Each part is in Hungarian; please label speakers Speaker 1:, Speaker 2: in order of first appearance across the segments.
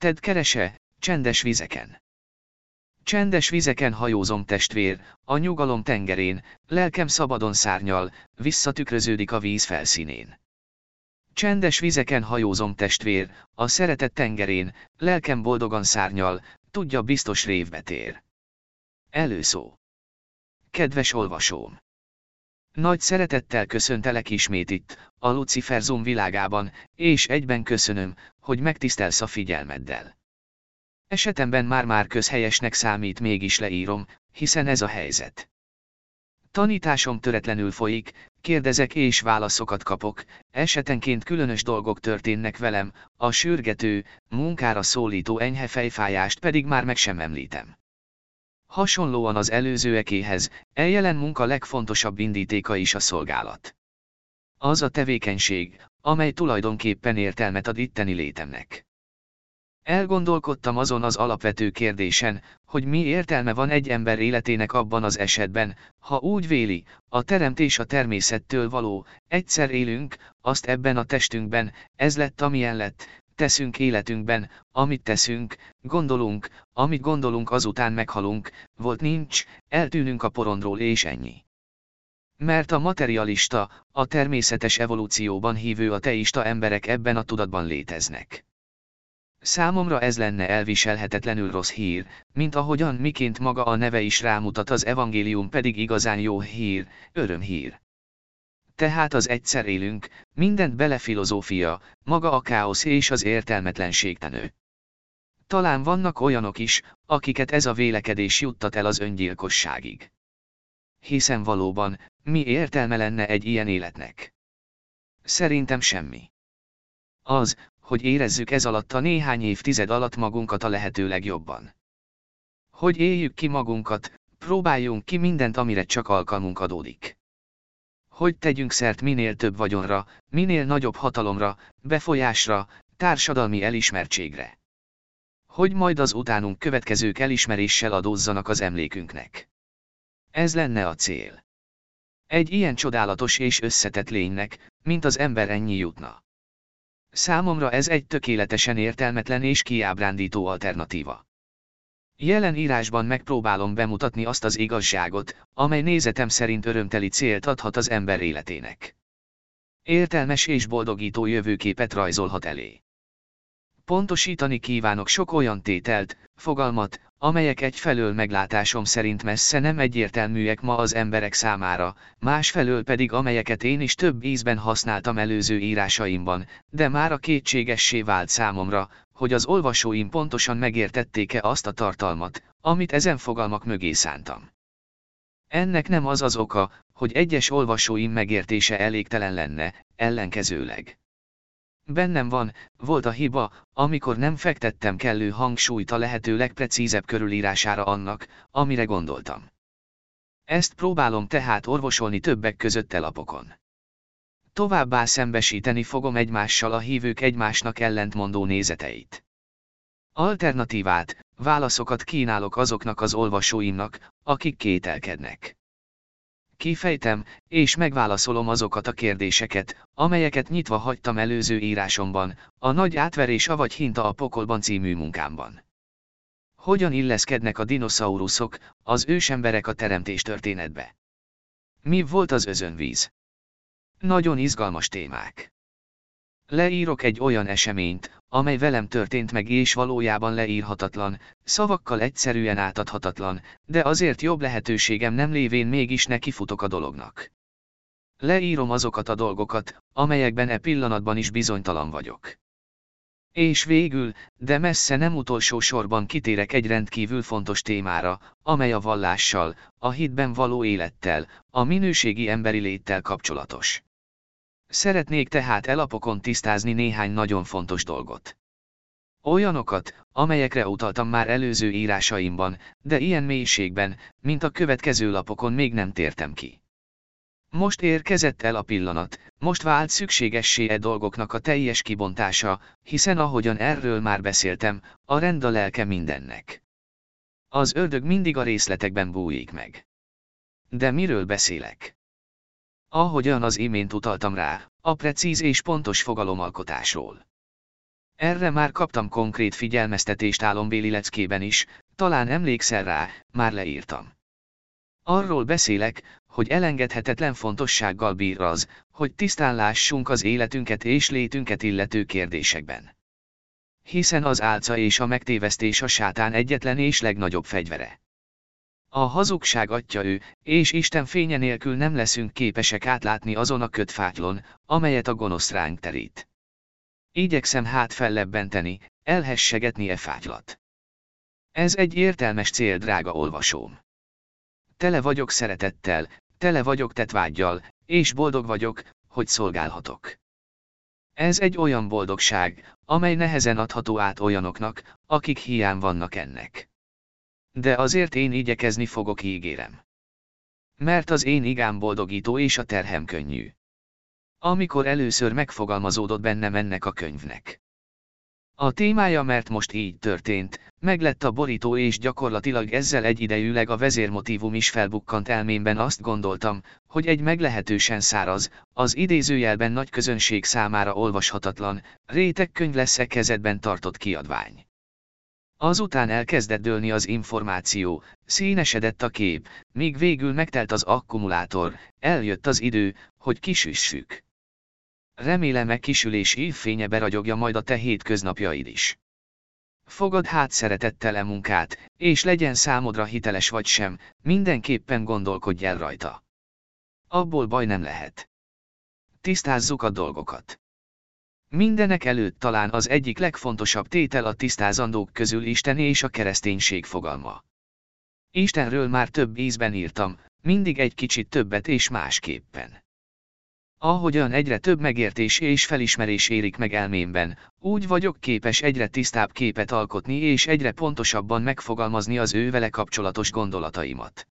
Speaker 1: Ted kerese, csendes vizeken. Csendes vizeken hajózom testvér, a nyugalom tengerén, lelkem szabadon szárnyal, visszatükröződik a víz felszínén. Csendes vizeken hajózom testvér, a szeretet tengerén, lelkem boldogan szárnyal, tudja biztos révbe tér. Előszó. Kedves olvasóm! Nagy szeretettel köszöntelek ismét itt, a Luciferzum világában, és egyben köszönöm, hogy megtisztelsz a figyelmeddel. Esetemben már-már közhelyesnek számít mégis leírom, hiszen ez a helyzet. Tanításom töretlenül folyik, kérdezek és válaszokat kapok, esetenként különös dolgok történnek velem, a sürgető, munkára szólító enyhe fejfájást pedig már meg sem említem. Hasonlóan az előzőekéhez, eljelen munka legfontosabb indítéka is a szolgálat. Az a tevékenység, amely tulajdonképpen értelmet ad itteni létemnek. Elgondolkodtam azon az alapvető kérdésen, hogy mi értelme van egy ember életének abban az esetben, ha úgy véli, a teremtés a természettől való, egyszer élünk, azt ebben a testünkben, ez lett amilyen lett, teszünk életünkben, amit teszünk, gondolunk, amit gondolunk azután meghalunk, volt nincs, eltűnünk a porondról és ennyi. Mert a materialista, a természetes evolúcióban hívő ateista emberek ebben a tudatban léteznek. Számomra ez lenne elviselhetetlenül rossz hír, mint ahogyan miként maga a neve is rámutat az evangélium pedig igazán jó hír, örömhír. Tehát az egyszer élünk, mindent belefilozófia, maga a káosz és az értelmetlenség tenő. Talán vannak olyanok is, akiket ez a vélekedés juttat el az öngyilkosságig. Hiszen valóban, mi értelme lenne egy ilyen életnek? Szerintem semmi. Az, hogy érezzük ez alatt a néhány évtized alatt magunkat a lehető legjobban. Hogy éljük ki magunkat, próbáljunk ki mindent, amire csak alkalmunk adódik. Hogy tegyünk szert minél több vagyonra, minél nagyobb hatalomra, befolyásra, társadalmi elismertségre. Hogy majd az utánunk következők elismeréssel adózzanak az emlékünknek. Ez lenne a cél. Egy ilyen csodálatos és összetett lénynek, mint az ember ennyi jutna. Számomra ez egy tökéletesen értelmetlen és kiábrándító alternatíva. Jelen írásban megpróbálom bemutatni azt az igazságot, amely nézetem szerint örömteli célt adhat az ember életének. Értelmes és boldogító jövőképet rajzolhat elé. Pontosítani kívánok sok olyan tételt, fogalmat, amelyek egyfelől meglátásom szerint messze nem egyértelműek ma az emberek számára, másfelől pedig amelyeket én is több ízben használtam előző írásaimban, de már a kétségessé vált számomra, hogy az olvasóim pontosan megértették-e azt a tartalmat, amit ezen fogalmak mögé szántam. Ennek nem az az oka, hogy egyes olvasóim megértése elégtelen lenne, ellenkezőleg. Bennem van, volt a hiba, amikor nem fektettem kellő hangsúlyt a lehető legprecízebb körülírására annak, amire gondoltam. Ezt próbálom tehát orvosolni többek között elapokon. Továbbá szembesíteni fogom egymással a hívők egymásnak ellentmondó nézeteit. Alternatívát, válaszokat kínálok azoknak az olvasóimnak, akik kételkednek. Kifejtem, és megválaszolom azokat a kérdéseket, amelyeket nyitva hagytam előző írásomban, a nagy átverés avagy hinta a pokolban című munkámban. Hogyan illeszkednek a dinoszauruszok, az ősemberek a teremtés történetbe? Mi volt az özönvíz? Nagyon izgalmas témák. Leírok egy olyan eseményt, amely velem történt meg és valójában leírhatatlan, szavakkal egyszerűen átadhatatlan, de azért jobb lehetőségem nem lévén mégis nekifutok a dolognak. Leírom azokat a dolgokat, amelyekben e pillanatban is bizonytalan vagyok. És végül, de messze nem utolsó sorban kitérek egy rendkívül fontos témára, amely a vallással, a hitben való élettel, a minőségi emberi léttel kapcsolatos. Szeretnék tehát elapokon tisztázni néhány nagyon fontos dolgot. Olyanokat, amelyekre utaltam már előző írásaimban, de ilyen mélységben, mint a következő lapokon még nem tértem ki. Most érkezett el a pillanat, most vált szükségessé e dolgoknak a teljes kibontása, hiszen ahogyan erről már beszéltem, a rend a lelke mindennek. Az ördög mindig a részletekben bújik meg. De miről beszélek? Ahogyan az imént utaltam rá, a precíz és pontos fogalomalkotásról. Erre már kaptam konkrét figyelmeztetést álombéli leckében is, talán emlékszel rá, már leírtam. Arról beszélek, hogy elengedhetetlen fontossággal bír az, hogy tisztán lássunk az életünket és létünket illető kérdésekben. Hiszen az álca és a megtévesztés a sátán egyetlen és legnagyobb fegyvere. A hazugság atya ő, és Isten fénye nélkül nem leszünk képesek átlátni azon a kötfátlon, amelyet a gonosz ránk terít. Igyekszem hát fellebbenteni, elhessegetni e fátylat. Ez egy értelmes cél, drága olvasóm. Tele vagyok szeretettel, tele vagyok tetvágyjal, és boldog vagyok, hogy szolgálhatok. Ez egy olyan boldogság, amely nehezen adható át olyanoknak, akik hiány vannak ennek. De azért én igyekezni fogok ígérem. Mert az én igám boldogító és a terhem könnyű. Amikor először megfogalmazódott bennem ennek a könyvnek. A témája mert most így történt, meglett a borító és gyakorlatilag ezzel egyidejűleg a vezérmotívum is felbukkant elmémben azt gondoltam, hogy egy meglehetősen száraz, az idézőjelben nagy közönség számára olvashatatlan, réteg könyv lesz-e kezedben tartott kiadvány. Azután elkezdett dőlni az információ, színesedett a kép, míg végül megtelt az akkumulátor, eljött az idő, hogy kisüssük. Remélem e kisülés évfénye beragyogja majd a te hétköznapjaid is. Fogad hát szeretettel e munkát, és legyen számodra hiteles vagy sem, mindenképpen gondolkodj el rajta. Abból baj nem lehet. Tisztázzuk a dolgokat. Mindenek előtt talán az egyik legfontosabb tétel a tisztázandók közül Isten és a kereszténység fogalma. Istenről már több ízben írtam, mindig egy kicsit többet és másképpen. Ahogyan egyre több megértés és felismerés érik meg elmémben, úgy vagyok képes egyre tisztább képet alkotni és egyre pontosabban megfogalmazni az ő kapcsolatos gondolataimat.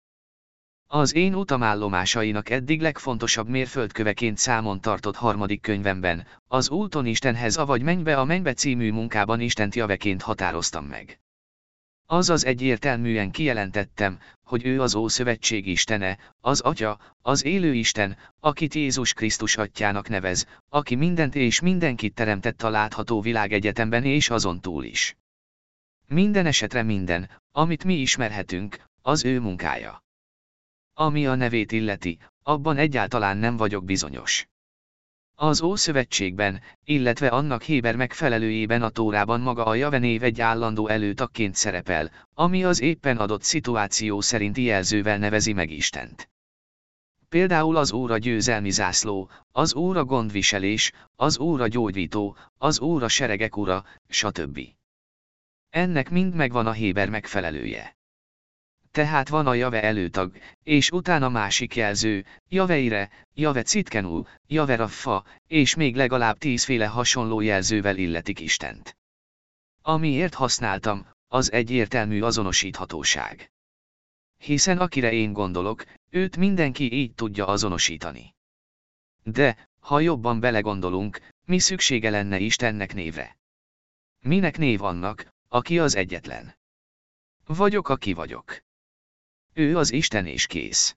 Speaker 1: Az én utamállomásainak eddig legfontosabb mérföldköveként számon tartott harmadik könyvemben, az Úton Istenhez avagy Mennybe a Mennybe című munkában Istent javeként határoztam meg. Azaz egyértelműen kijelentettem, hogy ő az Ószövetség Istene, az Atya, az élő Isten, akit Jézus Krisztus atyának nevez, aki mindent és mindenkit teremtett a látható világegyetemben és azon túl is. Minden esetre minden, amit mi ismerhetünk, az ő munkája. Ami a nevét illeti, abban egyáltalán nem vagyok bizonyos. Az Ószövetségben, illetve annak Héber megfelelőjében a Tórában maga a Jave név egy állandó előtakként szerepel, ami az éppen adott szituáció szerinti jelzővel nevezi meg Istent. Például az óra győzelmi zászló, az óra gondviselés, az óra gyógyító, az óra seregek ura, stb. Ennek mind megvan a Héber megfelelője. Tehát van a Jave előtag, és utána másik jelző, Javeire, Jave Citkenú, Jave Raffa, és még legalább tízféle hasonló jelzővel illetik Istent. Amiért használtam, az egyértelmű azonosíthatóság. Hiszen akire én gondolok, őt mindenki így tudja azonosítani. De, ha jobban belegondolunk, mi szüksége lenne Istennek névre? Minek név annak, aki az egyetlen? Vagyok, aki vagyok. Ő az Isten és kész.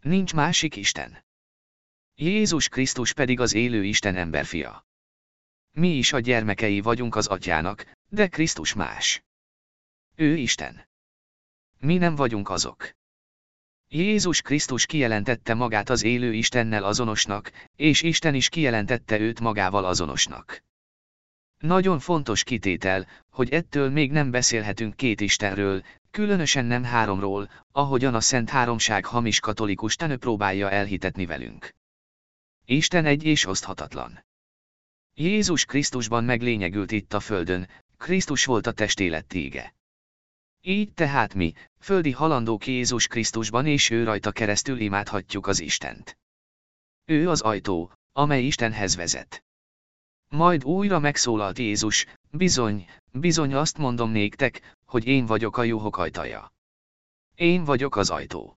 Speaker 1: Nincs másik Isten. Jézus Krisztus pedig az élő Isten emberfia. Mi is a gyermekei vagyunk az atyának, de Krisztus más. Ő Isten. Mi nem vagyunk azok. Jézus Krisztus kijelentette magát az élő Istennel azonosnak, és Isten is kijelentette őt magával azonosnak. Nagyon fontos kitétel, hogy ettől még nem beszélhetünk két Istenről, különösen nem háromról, ahogyan a Szent Háromság hamis katolikus tenő próbálja elhitetni velünk. Isten egy és oszthatatlan. Jézus Krisztusban meglényegült itt a földön, Krisztus volt a testélet tége. Így tehát mi, földi halandók Jézus Krisztusban és ő rajta keresztül imádhatjuk az Istent. Ő az ajtó, amely Istenhez vezet. Majd újra megszólalt Jézus, bizony, bizony azt mondom néktek, hogy én vagyok a juhok ajtaja. Én vagyok az ajtó.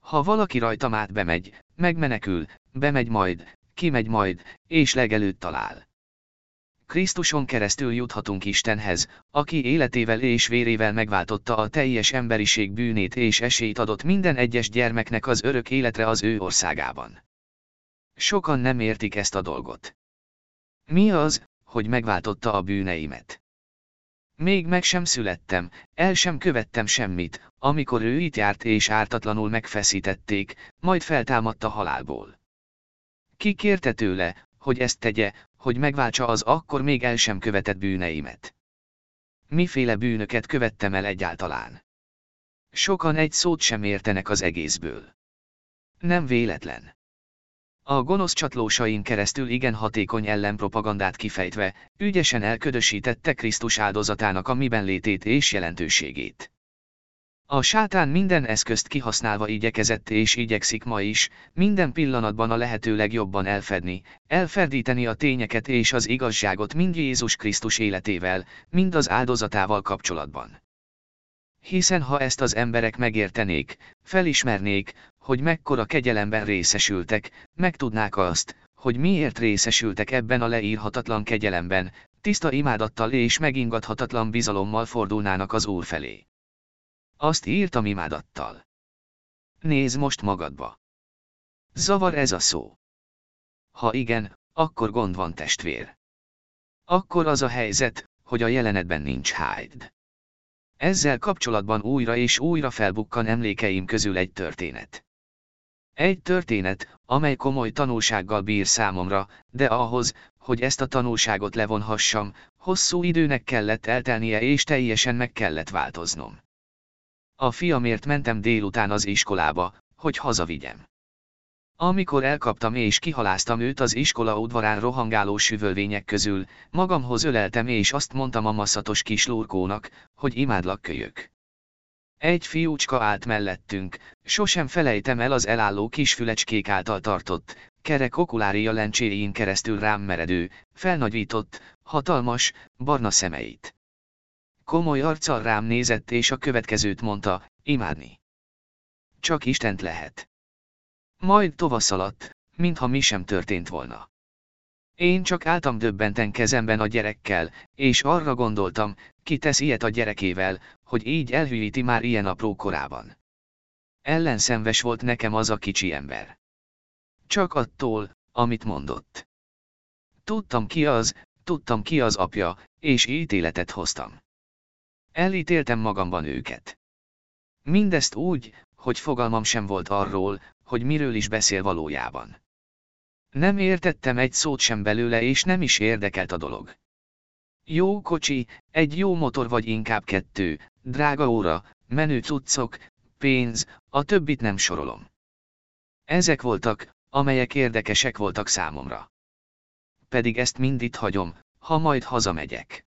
Speaker 1: Ha valaki rajtam át bemegy, megmenekül, bemegy majd, kimegy majd, és legelőtt talál. Krisztuson keresztül juthatunk Istenhez, aki életével és vérével megváltotta a teljes emberiség bűnét és esélyt adott minden egyes gyermeknek az örök életre az ő országában. Sokan nem értik ezt a dolgot. Mi az, hogy megváltotta a bűneimet. Még meg sem születtem, el sem követtem semmit, amikor ő itt járt és ártatlanul megfeszítették, majd feltámadta halálból. Ki kérte tőle, hogy ezt tegye, hogy megváltsa az akkor még el sem követett bűneimet? Miféle bűnöket követtem el egyáltalán? Sokan egy szót sem értenek az egészből. Nem véletlen. A gonosz csatlósain keresztül igen hatékony ellenpropagandát kifejtve, ügyesen elködösítette Krisztus áldozatának a miben létét és jelentőségét. A sátán minden eszközt kihasználva igyekezett és igyekszik ma is, minden pillanatban a lehető legjobban elfedni, elferdíteni a tényeket és az igazságot mind Jézus Krisztus életével, mind az áldozatával kapcsolatban. Hiszen ha ezt az emberek megértenék, felismernék, hogy mekkora kegyelemben részesültek, megtudnák azt, hogy miért részesültek ebben a leírhatatlan kegyelemben, tiszta imádattal és megingathatatlan bizalommal fordulnának az Úr felé. Azt írtam imádattal. Nézz most magadba. Zavar ez a szó. Ha igen, akkor gond van testvér. Akkor az a helyzet, hogy a jelenetben nincs Hyde. Ezzel kapcsolatban újra és újra felbukkan emlékeim közül egy történet. Egy történet, amely komoly tanulsággal bír számomra, de ahhoz, hogy ezt a tanulságot levonhassam, hosszú időnek kellett eltelnie és teljesen meg kellett változnom. A fiamért mentem délután az iskolába, hogy hazavigyem. Amikor elkaptam és kihaláztam őt az iskola udvarán rohangáló süvölvények közül, magamhoz öleltem és azt mondtam a masszatos kis lurkónak, hogy imádlak kölyök. Egy fiúcska állt mellettünk, sosem felejtem el az elálló kis fülecskék által tartott, kerek okulária lencséjén keresztül rám meredő, felnagyított, hatalmas, barna szemeit. Komoly arccal rám nézett és a következőt mondta, imádni. Csak Istent lehet. Majd tovaszaladt, mintha mi sem történt volna. Én csak álltam döbbenten kezemben a gyerekkel, és arra gondoltam, ki tesz ilyet a gyerekével, hogy így elhűíti már ilyen apró korában. Ellenszenves volt nekem az a kicsi ember. Csak attól, amit mondott. Tudtam ki az, tudtam ki az apja, és ítéletet hoztam. Elítéltem magamban őket. Mindezt úgy, hogy fogalmam sem volt arról, hogy miről is beszél valójában. Nem értettem egy szót sem belőle és nem is érdekelt a dolog. Jó kocsi, egy jó motor vagy inkább kettő, drága óra, menő cuccok, pénz, a többit nem sorolom. Ezek voltak, amelyek érdekesek voltak számomra. Pedig ezt mind itt hagyom, ha majd hazamegyek.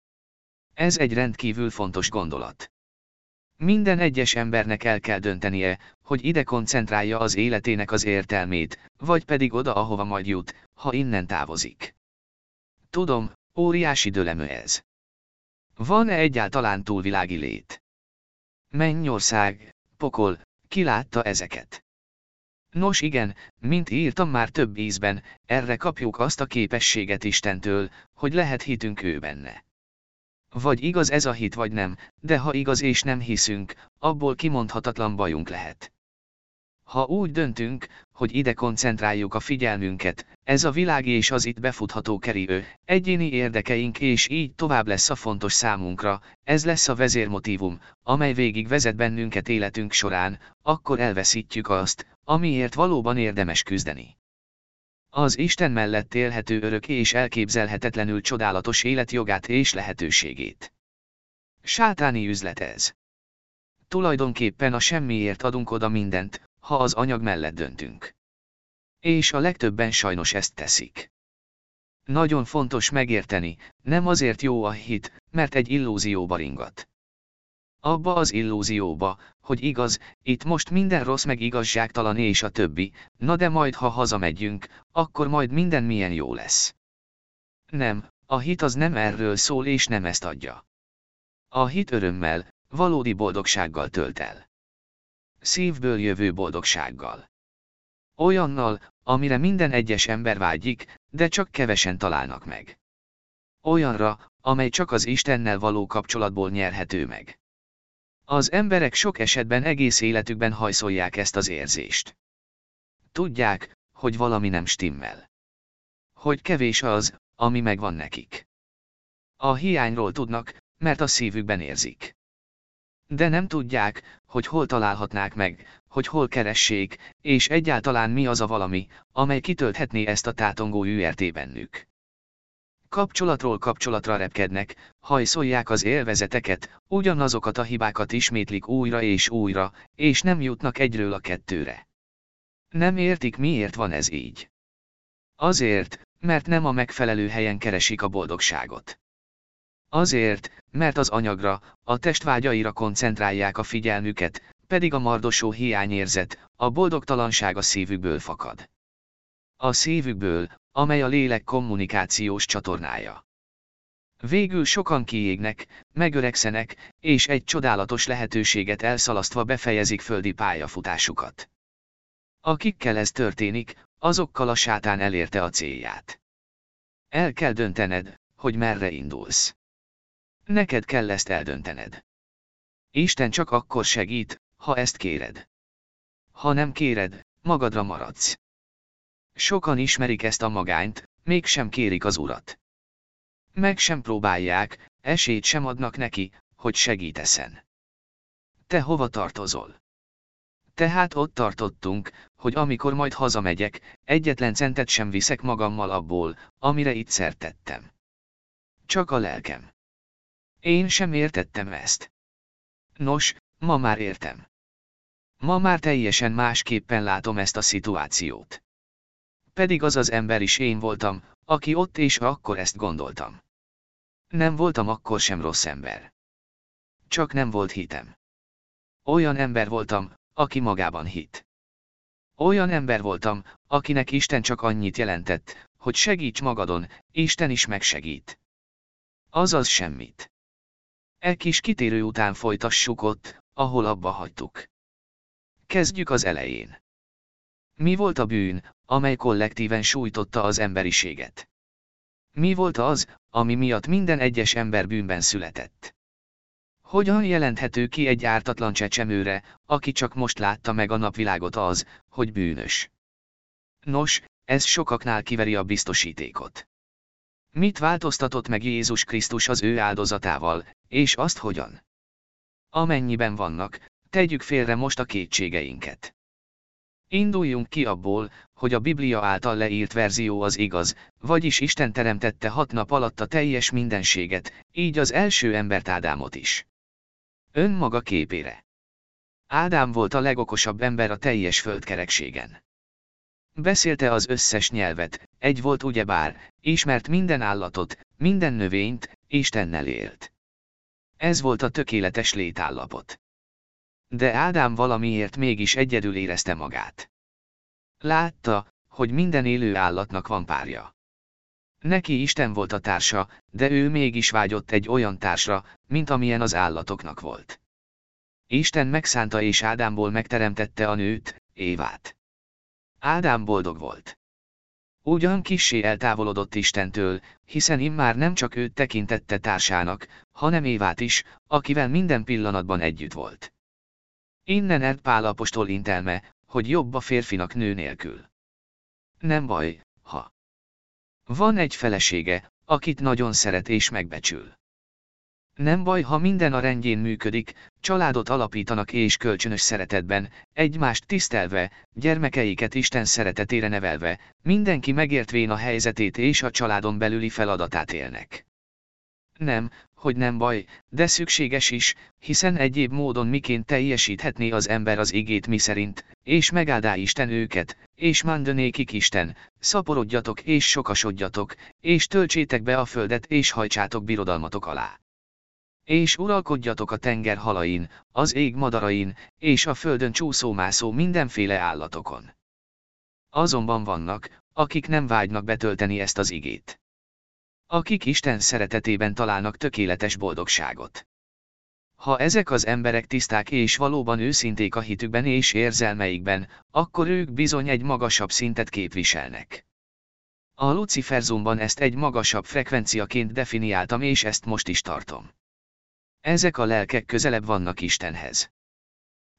Speaker 1: Ez egy rendkívül fontos gondolat. Minden egyes embernek el kell döntenie, hogy ide koncentrálja az életének az értelmét, vagy pedig oda, ahova majd jut, ha innen távozik. Tudom, óriási dölemű ez. Van-e egyáltalán túlvilági lét? Mennyország, pokol, ki látta ezeket? Nos igen, mint írtam már több ízben, erre kapjuk azt a képességet Istentől, hogy lehet hitünk ő benne. Vagy igaz ez a hit vagy nem, de ha igaz és nem hiszünk, abból kimondhatatlan bajunk lehet. Ha úgy döntünk, hogy ide koncentráljuk a figyelmünket, ez a világ és az itt befutható kerülő, egyéni érdekeink és így tovább lesz a fontos számunkra, ez lesz a vezérmotívum, amely végig vezet bennünket életünk során, akkor elveszítjük azt, amiért valóban érdemes küzdeni. Az Isten mellett élhető örök és elképzelhetetlenül csodálatos élet jogát és lehetőségét. Sátáni üzlet ez. Tulajdonképpen a semmiért adunk oda mindent, ha az anyag mellett döntünk. És a legtöbben sajnos ezt teszik. Nagyon fontos megérteni, nem azért jó a hit, mert egy illúzióba ringat. Abba az illúzióba, hogy igaz, itt most minden rossz meg igazságtalan és a többi, na de majd ha hazamegyünk, akkor majd minden milyen jó lesz. Nem, a hit az nem erről szól és nem ezt adja. A hit örömmel, valódi boldogsággal tölt el. Szívből jövő boldogsággal. Olyannal, amire minden egyes ember vágyik, de csak kevesen találnak meg. Olyanra, amely csak az Istennel való kapcsolatból nyerhető meg. Az emberek sok esetben egész életükben hajszolják ezt az érzést. Tudják, hogy valami nem stimmel. Hogy kevés az, ami megvan nekik. A hiányról tudnak, mert a szívükben érzik. De nem tudják, hogy hol találhatnák meg, hogy hol keressék, és egyáltalán mi az a valami, amely kitölthetné ezt a tátongó URT bennük. Kapcsolatról kapcsolatra repkednek, hajszolják az élvezeteket, ugyanazokat a hibákat ismétlik újra és újra, és nem jutnak egyről a kettőre. Nem értik miért van ez így. Azért, mert nem a megfelelő helyen keresik a boldogságot. Azért, mert az anyagra, a testvágyaira koncentrálják a figyelmüket, pedig a mardosó hiányérzet, a boldogtalanság a szívükből fakad. A szívükből, amely a lélek kommunikációs csatornája. Végül sokan kiégnek, megöregszenek, és egy csodálatos lehetőséget elszalasztva befejezik földi pályafutásukat. Akikkel ez történik, azokkal a sátán elérte a célját. El kell döntened, hogy merre indulsz. Neked kell ezt eldöntened. Isten csak akkor segít, ha ezt kéred. Ha nem kéred, magadra maradsz. Sokan ismerik ezt a magányt, mégsem kérik az urat. Meg sem próbálják, esélyt sem adnak neki, hogy segíteszen. Te hova tartozol? Tehát ott tartottunk, hogy amikor majd hazamegyek, egyetlen centet sem viszek magammal abból, amire itt szertettem. Csak a lelkem. Én sem értettem ezt. Nos, ma már értem. Ma már teljesen másképpen látom ezt a szituációt. Pedig az az ember is én voltam, aki ott és akkor ezt gondoltam. Nem voltam akkor sem rossz ember. Csak nem volt hitem. Olyan ember voltam, aki magában hit. Olyan ember voltam, akinek Isten csak annyit jelentett, hogy segíts magadon, Isten is megsegít. Azaz semmit. E kis kitérő után folytassuk ott, ahol abba hagytuk. Kezdjük az elején. Mi volt a bűn, amely kollektíven sújtotta az emberiséget? Mi volt az, ami miatt minden egyes ember bűnben született? Hogyan jelenthető ki egy ártatlan csecsemőre, aki csak most látta meg a napvilágot az, hogy bűnös? Nos, ez sokaknál kiveri a biztosítékot. Mit változtatott meg Jézus Krisztus az ő áldozatával, és azt hogyan? Amennyiben vannak, tegyük félre most a kétségeinket. Induljunk ki abból, hogy a Biblia által leírt verzió az igaz, vagyis Isten teremtette hat nap alatt a teljes mindenséget, így az első embert Ádámot is. Önmaga képére. Ádám volt a legokosabb ember a teljes földkerekségen. Beszélte az összes nyelvet, egy volt ugyebár, ismert minden állatot, minden növényt, Istennel élt. Ez volt a tökéletes létállapot. De Ádám valamiért mégis egyedül érezte magát. Látta, hogy minden élő állatnak van párja. Neki Isten volt a társa, de ő mégis vágyott egy olyan társra, mint amilyen az állatoknak volt. Isten megszánta és Ádámból megteremtette a nőt, Évát. Ádám boldog volt. Ugyan kissé eltávolodott Istentől, hiszen immár nem csak őt tekintette társának, hanem Évát is, akivel minden pillanatban együtt volt. Innen ered Pál apostol intelme, hogy jobb a férfinak nő nélkül. Nem baj, ha van egy felesége, akit nagyon szeret és megbecsül. Nem baj, ha minden a rendjén működik, családot alapítanak és kölcsönös szeretetben, egymást tisztelve, gyermekeiket Isten szeretetére nevelve, mindenki megértvén a helyzetét és a családon belüli feladatát élnek. Nem, hogy nem baj, de szükséges is, hiszen egyéb módon miként teljesíthetné az ember az igét mi szerint, és megáldá Isten őket, és mandanékik Isten, szaporodjatok és sokasodjatok, és töltsétek be a földet és hajtsátok birodalmatok alá. És uralkodjatok a tenger halain, az ég madarain, és a földön csúszómászó mindenféle állatokon. Azonban vannak, akik nem vágynak betölteni ezt az igét. Akik Isten szeretetében találnak tökéletes boldogságot. Ha ezek az emberek tiszták és valóban őszinték a hitükben és érzelmeikben, akkor ők bizony egy magasabb szintet képviselnek. A Luciferzumban ezt egy magasabb frekvenciaként definiáltam és ezt most is tartom. Ezek a lelkek közelebb vannak Istenhez.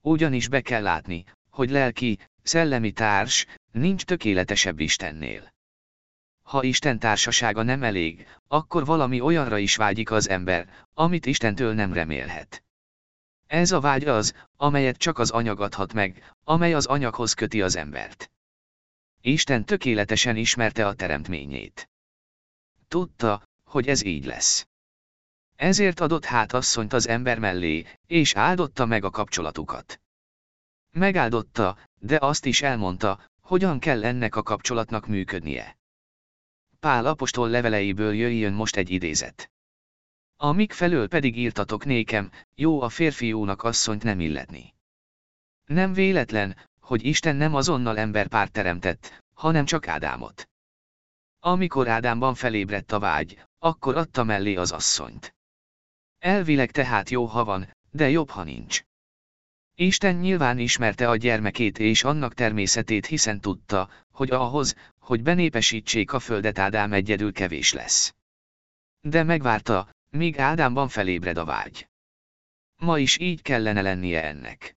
Speaker 1: Ugyanis be kell látni, hogy lelki, szellemi társ, nincs tökéletesebb Istennél. Ha Isten társasága nem elég, akkor valami olyanra is vágyik az ember, amit Istentől nem remélhet. Ez a vágy az, amelyet csak az anyag adhat meg, amely az anyaghoz köti az embert. Isten tökéletesen ismerte a teremtményét. Tudta, hogy ez így lesz. Ezért adott hát asszonyt az ember mellé, és áldotta meg a kapcsolatukat. Megáldotta, de azt is elmondta, hogyan kell ennek a kapcsolatnak működnie. Pál apostol leveleiből jöjjön most egy idézet. Amik felől pedig írtatok nékem, jó a férfiúnak asszonyt nem illetni. Nem véletlen, hogy Isten nem azonnal emberpár teremtett, hanem csak Ádámot. Amikor Ádámban felébredt a vágy, akkor adta mellé az asszonyt. Elvileg tehát jó ha van, de jobb ha nincs. Isten nyilván ismerte a gyermekét és annak természetét hiszen tudta, hogy ahhoz, hogy benépesítsék a földet Ádám egyedül kevés lesz. De megvárta, míg Ádámban felébred a vágy. Ma is így kellene lennie ennek.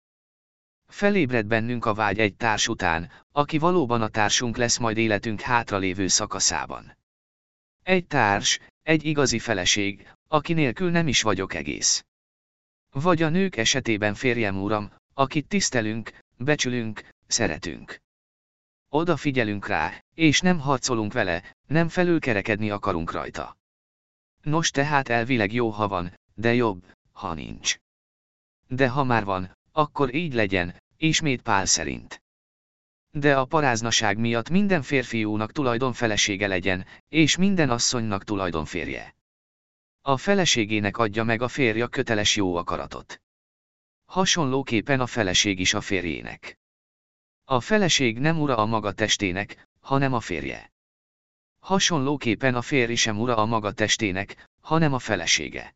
Speaker 1: Felébred bennünk a vágy egy társ után, aki valóban a társunk lesz majd életünk hátralévő szakaszában. Egy társ, egy igazi feleség, aki nélkül nem is vagyok egész. Vagy a nők esetében férjem uram, akit tisztelünk, becsülünk, szeretünk. Oda figyelünk rá, és nem harcolunk vele, nem felülkerekedni akarunk rajta. Nos tehát elvileg jó ha van, de jobb, ha nincs. De ha már van, akkor így legyen, ismét Pál szerint. De a paráznaság miatt minden férfiúnak tulajdon felesége legyen, és minden asszonynak tulajdon férje. A feleségének adja meg a férja köteles jó akaratot. Hasonlóképpen a feleség is a férjének. A feleség nem ura a maga testének, hanem a férje. Hasonlóképpen a férj sem ura a maga testének, hanem a felesége.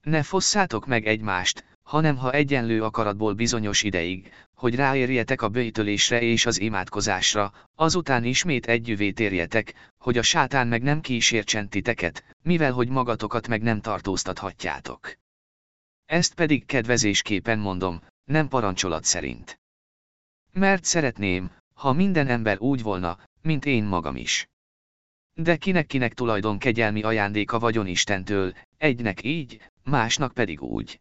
Speaker 1: Ne fosszátok meg egymást, hanem ha egyenlő akaratból bizonyos ideig, hogy ráérjetek a bőjtölésre és az imádkozásra, azután ismét együvé térjetek, hogy a sátán meg nem kísértsen titeket, mivel hogy magatokat meg nem tartóztathatjátok. Ezt pedig kedvezésképpen mondom, nem parancsolat szerint. Mert szeretném, ha minden ember úgy volna, mint én magam is. De kinek-kinek tulajdon kegyelmi ajándéka vagyon Istentől, egynek így, másnak pedig úgy.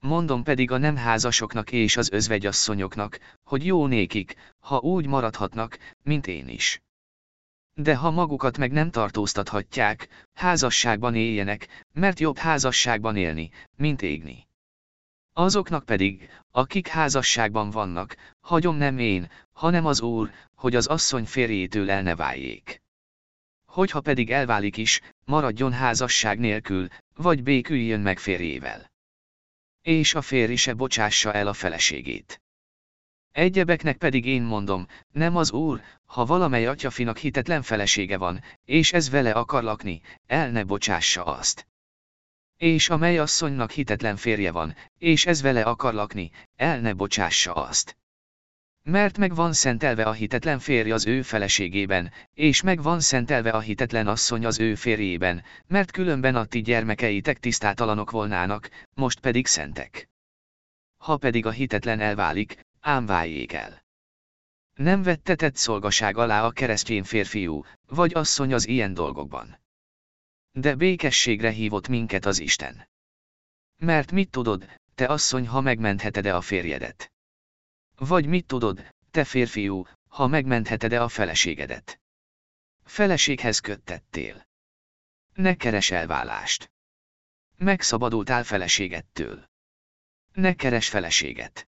Speaker 1: Mondom pedig a nem házasoknak és az özvegyasszonyoknak, hogy jó nékik, ha úgy maradhatnak, mint én is. De ha magukat meg nem tartóztathatják, házasságban éljenek, mert jobb házasságban élni, mint égni. Azoknak pedig, akik házasságban vannak, hagyom nem én, hanem az Úr, hogy az asszony férjétől el ne váljék. Hogyha pedig elválik is, maradjon házasság nélkül, vagy béküljön meg férjével. És a férj se bocsássa el a feleségét. Egyebeknek pedig én mondom, nem az úr, ha valamely atyafinak hitetlen felesége van, és ez vele akar lakni, el ne bocsássa azt. És amely asszonynak hitetlen férje van, és ez vele akar lakni, el ne bocsássa azt. Mert meg van szentelve a hitetlen férj az ő feleségében, és meg van szentelve a hitetlen asszony az ő férjében, mert különben a ti gyermekeitek tisztátalanok volnának, most pedig szentek. Ha pedig a hitetlen elválik, ám váljék el. Nem vettetett szolgaság alá a keresztjén férfiú, vagy asszony az ilyen dolgokban. De békességre hívott minket az Isten. Mert mit tudod, te asszony, ha megmentheted-e a férjedet? Vagy mit tudod, te férfiú, ha megmentheted-e a feleségedet? Feleséghez köttettél. Ne keres elválást. Megszabadultál feleségettől. Ne keres feleséget.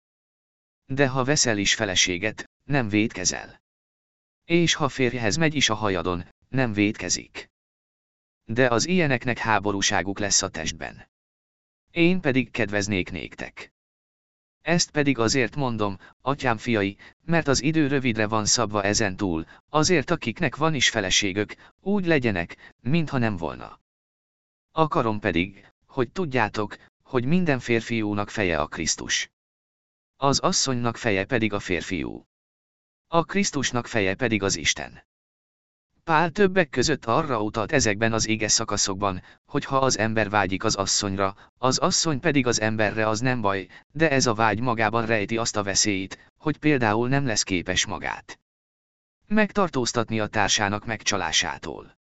Speaker 1: De ha veszel is feleséget, nem védkezel. És ha férjhez megy is a hajadon, nem védkezik. De az ilyeneknek háborúságuk lesz a testben. Én pedig kedveznék néktek. Ezt pedig azért mondom, atyám fiai, mert az idő rövidre van szabva ezen túl, azért akiknek van is feleségök, úgy legyenek, mintha nem volna. Akarom pedig, hogy tudjátok, hogy minden férfiúnak feje a Krisztus. Az asszonynak feje pedig a férfiú. A Krisztusnak feje pedig az Isten. Pál többek között arra utalt ezekben az éges szakaszokban, hogy ha az ember vágyik az asszonyra, az asszony pedig az emberre az nem baj, de ez a vágy magában rejti azt a veszélyt, hogy például nem lesz képes magát. Megtartóztatni a társának megcsalásától.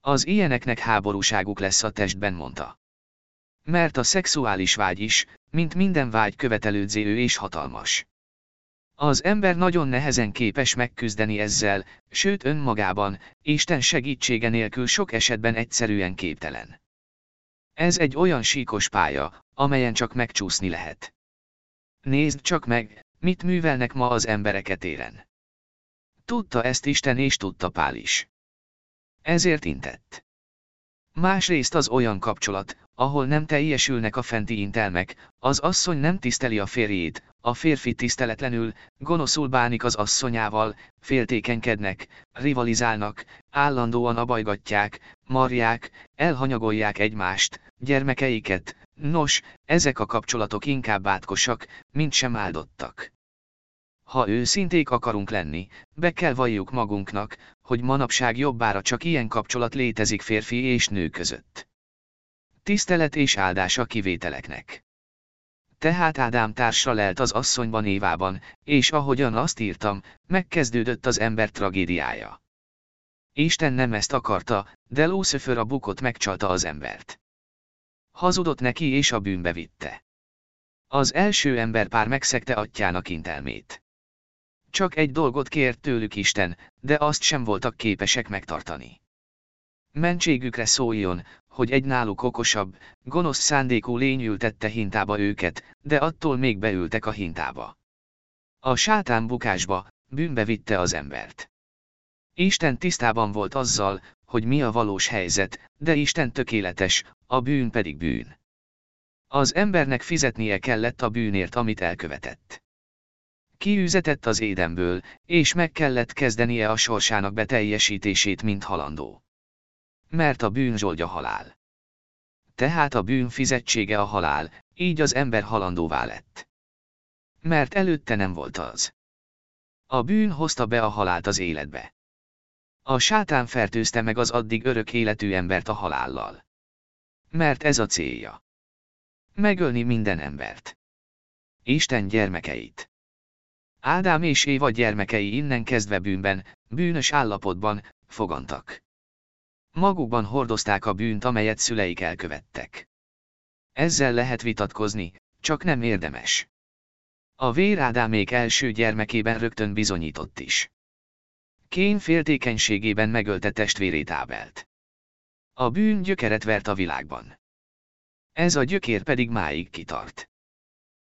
Speaker 1: Az ilyeneknek háborúságuk lesz a testben mondta. Mert a szexuális vágy is, mint minden vágy követelődző és hatalmas. Az ember nagyon nehezen képes megküzdeni ezzel, sőt önmagában, Isten segítsége nélkül sok esetben egyszerűen képtelen. Ez egy olyan síkos pálya, amelyen csak megcsúszni lehet. Nézd csak meg, mit művelnek ma az embereket éren. Tudta ezt Isten és tudta Pál is. Ezért intett. Másrészt az olyan kapcsolat, ahol nem teljesülnek a fenti intelmek, az asszony nem tiszteli a férjét, a férfi tiszteletlenül, gonoszul bánik az asszonyával, féltékenkednek, rivalizálnak, állandóan abajgatják, marják, elhanyagolják egymást, gyermekeiket, nos, ezek a kapcsolatok inkább átkosak, mint sem áldottak. Ha őszinték akarunk lenni, be kell valljuk magunknak, hogy manapság jobbára csak ilyen kapcsolat létezik férfi és nő között. Tisztelet és áldás a kivételeknek. Tehát Ádám társa lelt az asszonyban Évában, és ahogyan azt írtam, megkezdődött az ember tragédiája. Isten nem ezt akarta, de Lucifer a bukot megcsalta az embert. Hazudott neki és a bűnbe vitte. Az első emberpár megszegte atyának intelmét. Csak egy dolgot kért tőlük Isten, de azt sem voltak képesek megtartani. Mentségükre szóljon, hogy egy náluk okosabb, gonosz szándékú lény ültette hintába őket, de attól még beültek a hintába. A sátán bukásba, bűnbe vitte az embert. Isten tisztában volt azzal, hogy mi a valós helyzet, de Isten tökéletes, a bűn pedig bűn. Az embernek fizetnie kellett a bűnért, amit elkövetett. Kiüzetett az édenből, és meg kellett kezdenie a sorsának beteljesítését, mint halandó. Mert a bűn zsoldja halál. Tehát a bűn fizetsége a halál, így az ember halandóvá lett. Mert előtte nem volt az. A bűn hozta be a halált az életbe. A sátán fertőzte meg az addig örök életű embert a halállal. Mert ez a célja. Megölni minden embert. Isten gyermekeit. Ádám és Éva gyermekei innen kezdve bűnben, bűnös állapotban, fogantak. Magukban hordozták a bűnt, amelyet szüleik elkövettek. Ezzel lehet vitatkozni, csak nem érdemes. A vér Ádámék első gyermekében rögtön bizonyított is. Kén féltékenységében megölte testvérét Ábelt. A bűn gyökeret vert a világban. Ez a gyökér pedig máig kitart.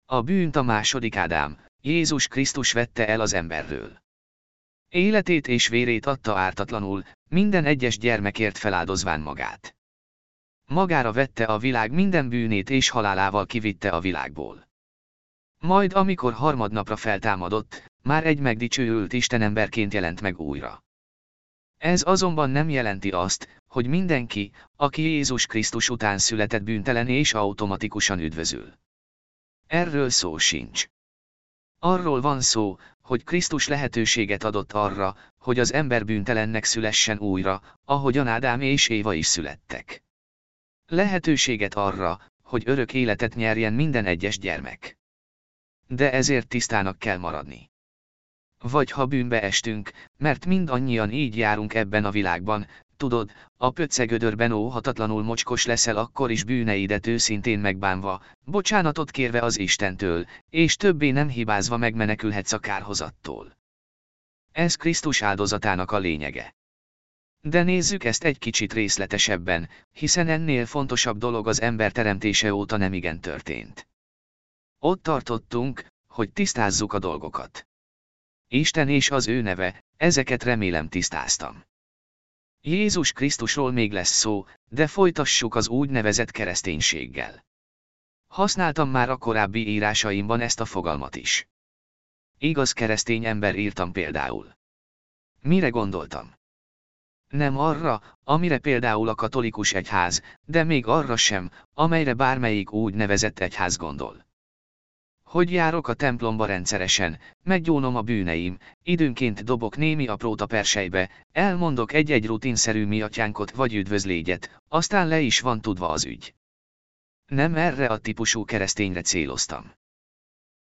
Speaker 1: A bűnt a második Ádám, Jézus Krisztus vette el az emberről. Életét és vérét adta ártatlanul, minden egyes gyermekért feláldozván magát. Magára vette a világ minden bűnét és halálával kivitte a világból. Majd amikor harmadnapra feltámadott, már egy megdicsőült Istenemberként jelent meg újra. Ez azonban nem jelenti azt, hogy mindenki, aki Jézus Krisztus után született bűntelen és automatikusan üdvözül. Erről szó sincs. Arról van szó, hogy Krisztus lehetőséget adott arra, hogy az ember bűntelennek szülessen újra, ahogyan Ádám és Éva is születtek. Lehetőséget arra, hogy örök életet nyerjen minden egyes gyermek. De ezért tisztának kell maradni. Vagy ha bűnbe estünk, mert mindannyian így járunk ebben a világban, tudod, a pöccegödörben óhatatlanul mocskos leszel akkor is bűneidet őszintén megbánva, bocsánatot kérve az Istentől, és többé nem hibázva megmenekülhetsz a kárhozattól. Ez Krisztus áldozatának a lényege. De nézzük ezt egy kicsit részletesebben, hiszen ennél fontosabb dolog az ember teremtése óta nem igen történt. Ott tartottunk, hogy tisztázzuk a dolgokat. Isten és az ő neve, ezeket remélem tisztáztam. Jézus Krisztusról még lesz szó, de folytassuk az úgynevezett kereszténységgel. Használtam már a korábbi írásaimban ezt a fogalmat is. Igaz keresztény ember írtam például. Mire gondoltam? Nem arra, amire például a katolikus egyház, de még arra sem, amelyre bármelyik úgy nevezett egyház gondol hogy járok a templomba rendszeresen, meggyónom a bűneim, időnként dobok némi aprót a persejbe, elmondok egy-egy rutinszerű miatyánkot vagy üdvözlégyet, aztán le is van tudva az ügy. Nem erre a típusú keresztényre céloztam.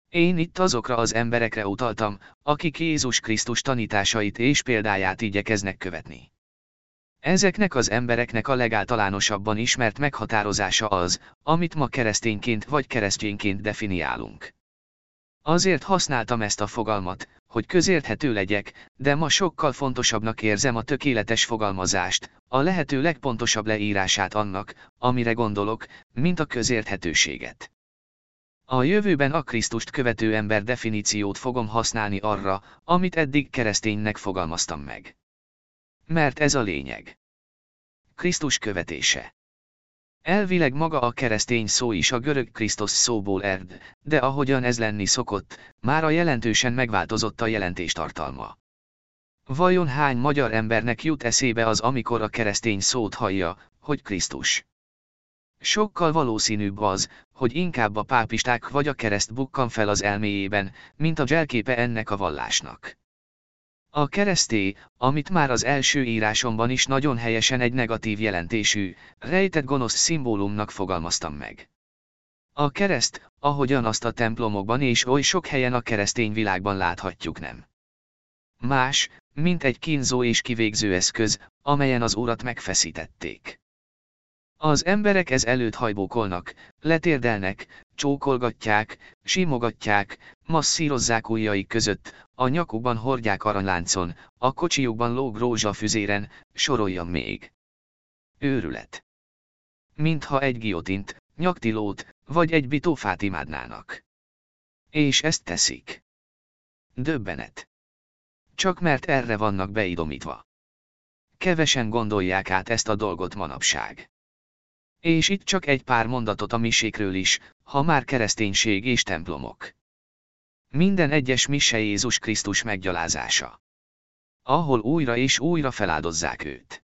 Speaker 1: Én itt azokra az emberekre utaltam, akik Jézus Krisztus tanításait és példáját igyekeznek követni. Ezeknek az embereknek a legáltalánosabban ismert meghatározása az, amit ma keresztényként vagy keresztényként definiálunk. Azért használtam ezt a fogalmat, hogy közérthető legyek, de ma sokkal fontosabbnak érzem a tökéletes fogalmazást, a lehető legpontosabb leírását annak, amire gondolok, mint a közérthetőséget. A jövőben a Krisztust követő ember definíciót fogom használni arra, amit eddig kereszténynek fogalmaztam meg. Mert ez a lényeg. Krisztus követése. Elvileg maga a keresztény szó is a görög Krisztus szóból erd, de ahogyan ez lenni szokott, már a jelentősen megváltozott a jelentéstartalma. Vajon hány magyar embernek jut eszébe az, amikor a keresztény szót hallja, hogy Krisztus? Sokkal valószínűbb az, hogy inkább a pápisták vagy a kereszt bukkan fel az elméjében, mint a zselképe ennek a vallásnak. A kereszté, amit már az első írásomban is nagyon helyesen egy negatív jelentésű, rejtett gonosz szimbólumnak fogalmaztam meg. A kereszt, ahogyan azt a templomokban és oly sok helyen a keresztény világban láthatjuk nem. Más, mint egy kínzó és kivégző eszköz, amelyen az urat megfeszítették. Az emberek ez előtt hajbókolnak, letérdelnek, csókolgatják, simogatják, masszírozzák ujjaik között, a nyakukban hordják aranyláncon, a kocsijukban lóg rózsafüzéren, soroljam még. Őrület. Mintha egy giotint, nyaktilót, vagy egy bitófát imádnának. És ezt teszik. Döbbenet. Csak mert erre vannak beidomítva. Kevesen gondolják át ezt a dolgot manapság. És itt csak egy pár mondatot a misékről is, ha már kereszténység és templomok. Minden egyes mise Jézus Krisztus meggyalázása. Ahol újra és újra feláldozzák őt.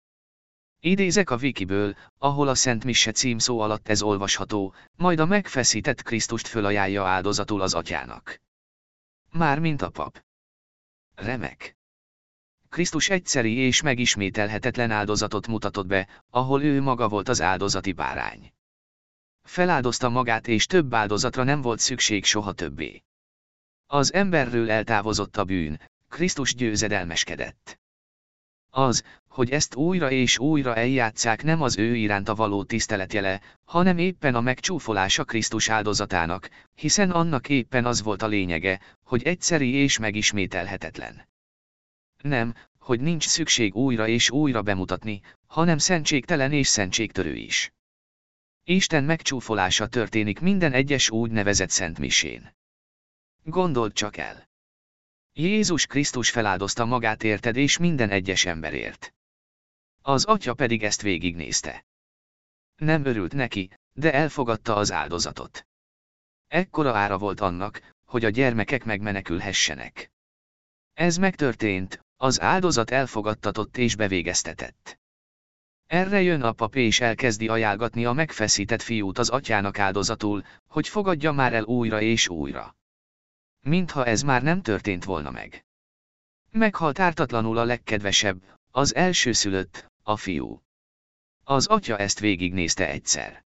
Speaker 1: Idézek a Wikiből, ahol a Szent Mise címszó alatt ez olvasható, majd a megfeszített Krisztust fölajánlja áldozatul az atyának. Már mint a pap. Remek. Krisztus egyszeri és megismételhetetlen áldozatot mutatott be, ahol ő maga volt az áldozati bárány. Feláldozta magát és több áldozatra nem volt szükség soha többé. Az emberről eltávozott a bűn, Krisztus győzedelmeskedett. Az, hogy ezt újra és újra eljátszák nem az ő iránta való tiszteletjele, hanem éppen a megcsúfolása Krisztus áldozatának, hiszen annak éppen az volt a lényege, hogy egyszeri és megismételhetetlen. Nem, hogy nincs szükség újra és újra bemutatni, hanem szentségtelen és szentségtörő is. Isten megcsúfolása történik minden egyes úgynevezett szentmisén. Gondold csak el! Jézus Krisztus feláldozta magát érted és minden egyes emberért. Az atya pedig ezt végignézte. Nem örült neki, de elfogadta az áldozatot. Ekkora ára volt annak, hogy a gyermekek megmenekülhessenek. Ez megtörtént, az áldozat elfogadtatott és bevégeztetett. Erre jön a pap és elkezdi ajánlgatni a megfeszített fiút az atyának áldozatul, hogy fogadja már el újra és újra. Mintha ez már nem történt volna meg. Meghalt ártatlanul a legkedvesebb, az elsőszülött, a fiú. Az atya ezt végignézte egyszer.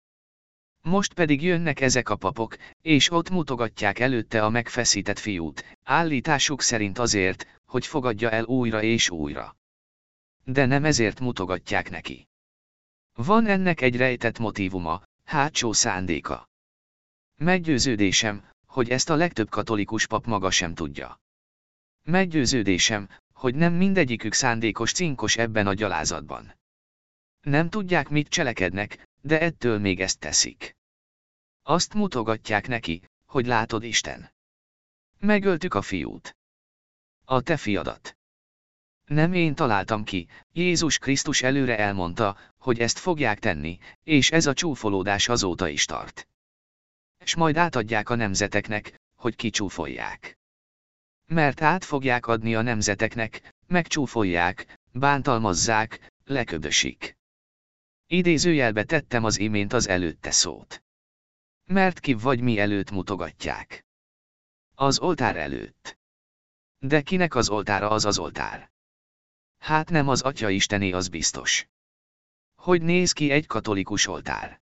Speaker 1: Most pedig jönnek ezek a papok, és ott mutogatják előtte a megfeszített fiút, állításuk szerint azért, hogy fogadja el újra és újra. De nem ezért mutogatják neki. Van ennek egy rejtett motívuma, hátsó szándéka. Meggyőződésem, hogy ezt a legtöbb katolikus pap maga sem tudja. Meggyőződésem, hogy nem mindegyikük szándékos cinkos ebben a gyalázatban. Nem tudják mit cselekednek, de ettől még ezt teszik. Azt mutogatják neki, hogy látod Isten. Megöltük a fiút. A te fiadat. Nem én találtam ki, Jézus Krisztus előre elmondta, hogy ezt fogják tenni, és ez a csúfolódás azóta is tart. És majd átadják a nemzeteknek, hogy kicsúfolják. Mert át fogják adni a nemzeteknek, megcsúfolják, bántalmazzák, leködösik. Idézőjelbe tettem az imént az előtte szót. Mert ki vagy mi előtt mutogatják. Az oltár előtt. De kinek az oltára az az oltár? Hát nem az Atya Istené az biztos. Hogy néz ki egy katolikus oltár?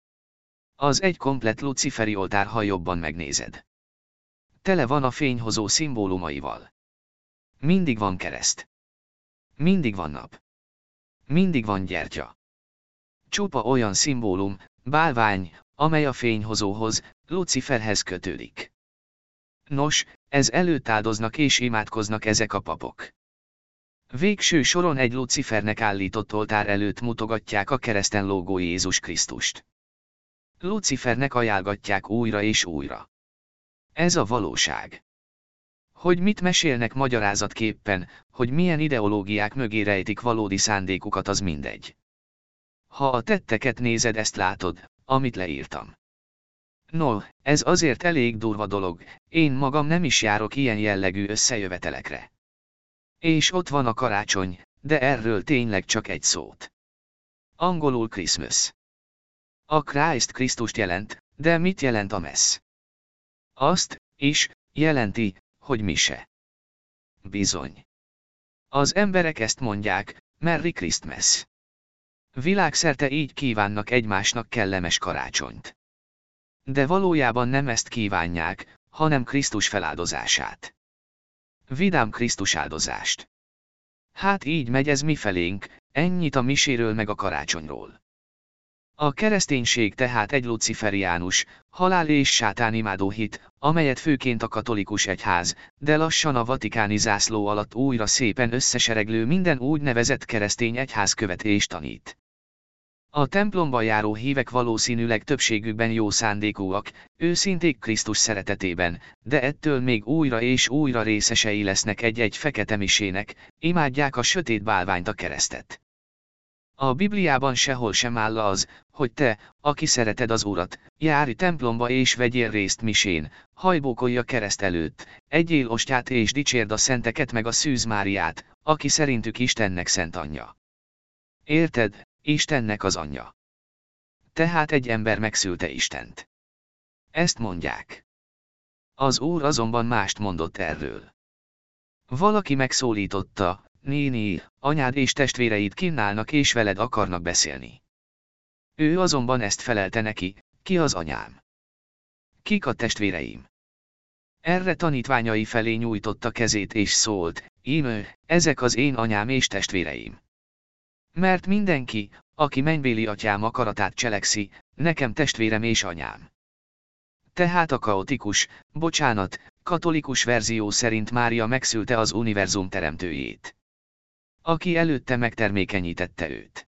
Speaker 1: Az egy komplet luciferi oltár, ha jobban megnézed. tele van a fényhozó szimbólumaival. Mindig van kereszt. Mindig van nap. Mindig van gyertya. Csupa olyan szimbólum, bálvány, amely a fényhozóhoz, Luciferhez kötődik. Nos, ez előtt áldoznak és imádkoznak ezek a papok. Végső soron egy Lucifernek állított oltár előtt mutogatják a kereszten lógó Jézus Krisztust. Lucifernek ajánlgatják újra és újra. Ez a valóság. Hogy mit mesélnek magyarázatképpen, hogy milyen ideológiák mögé rejtik valódi szándékukat az mindegy. Ha a tetteket nézed ezt látod, amit leírtam. No, ez azért elég durva dolog, én magam nem is járok ilyen jellegű összejövetelekre. És ott van a karácsony, de erről tényleg csak egy szót. Angolul Christmas. A Christ Krisztust jelent, de mit jelent a messz? Azt, is, jelenti, hogy mise. Bizony. Az emberek ezt mondják, Merry Christmas. Világszerte így kívánnak egymásnak kellemes karácsonyt. De valójában nem ezt kívánják, hanem Krisztus feláldozását. Vidám Krisztus áldozást. Hát így megy ez mifelénk, ennyit a miséről meg a karácsonyról. A kereszténység tehát egy luciferiánus, halál és sátánimádó hit, amelyet főként a katolikus egyház, de lassan a vatikáni zászló alatt újra szépen összesereglő minden úgynevezett keresztény egyház követés tanít. A templomba járó hívek valószínűleg többségükben jó szándékúak, őszinték Krisztus szeretetében, de ettől még újra és újra részesei lesznek egy-egy fekete misének, imádják a sötét bálványt a keresztet. A Bibliában sehol sem áll az, hogy te, aki szereted az Urat, járj templomba és vegyél részt misén, hajbókolj a kereszt előtt, egyél ostját és dicsérd a szenteket meg a Szűz Máriát, aki szerintük Istennek szent anyja. Érted, Istennek az anyja. Tehát egy ember megszülte Istent. Ezt mondják. Az Úr azonban mást mondott erről. Valaki megszólította, Néni, anyád és testvéreid kinnálnak és veled akarnak beszélni. Ő azonban ezt felelte neki, ki az anyám? Kik a testvéreim? Erre tanítványai felé nyújtotta kezét és szólt, íme, ezek az én anyám és testvéreim. Mert mindenki, aki mennybéli atyám akaratát cselekszi, nekem testvérem és anyám. Tehát a kaotikus, bocsánat, katolikus verzió szerint Mária megszülte az univerzum teremtőjét. Aki előtte megtermékenyítette őt.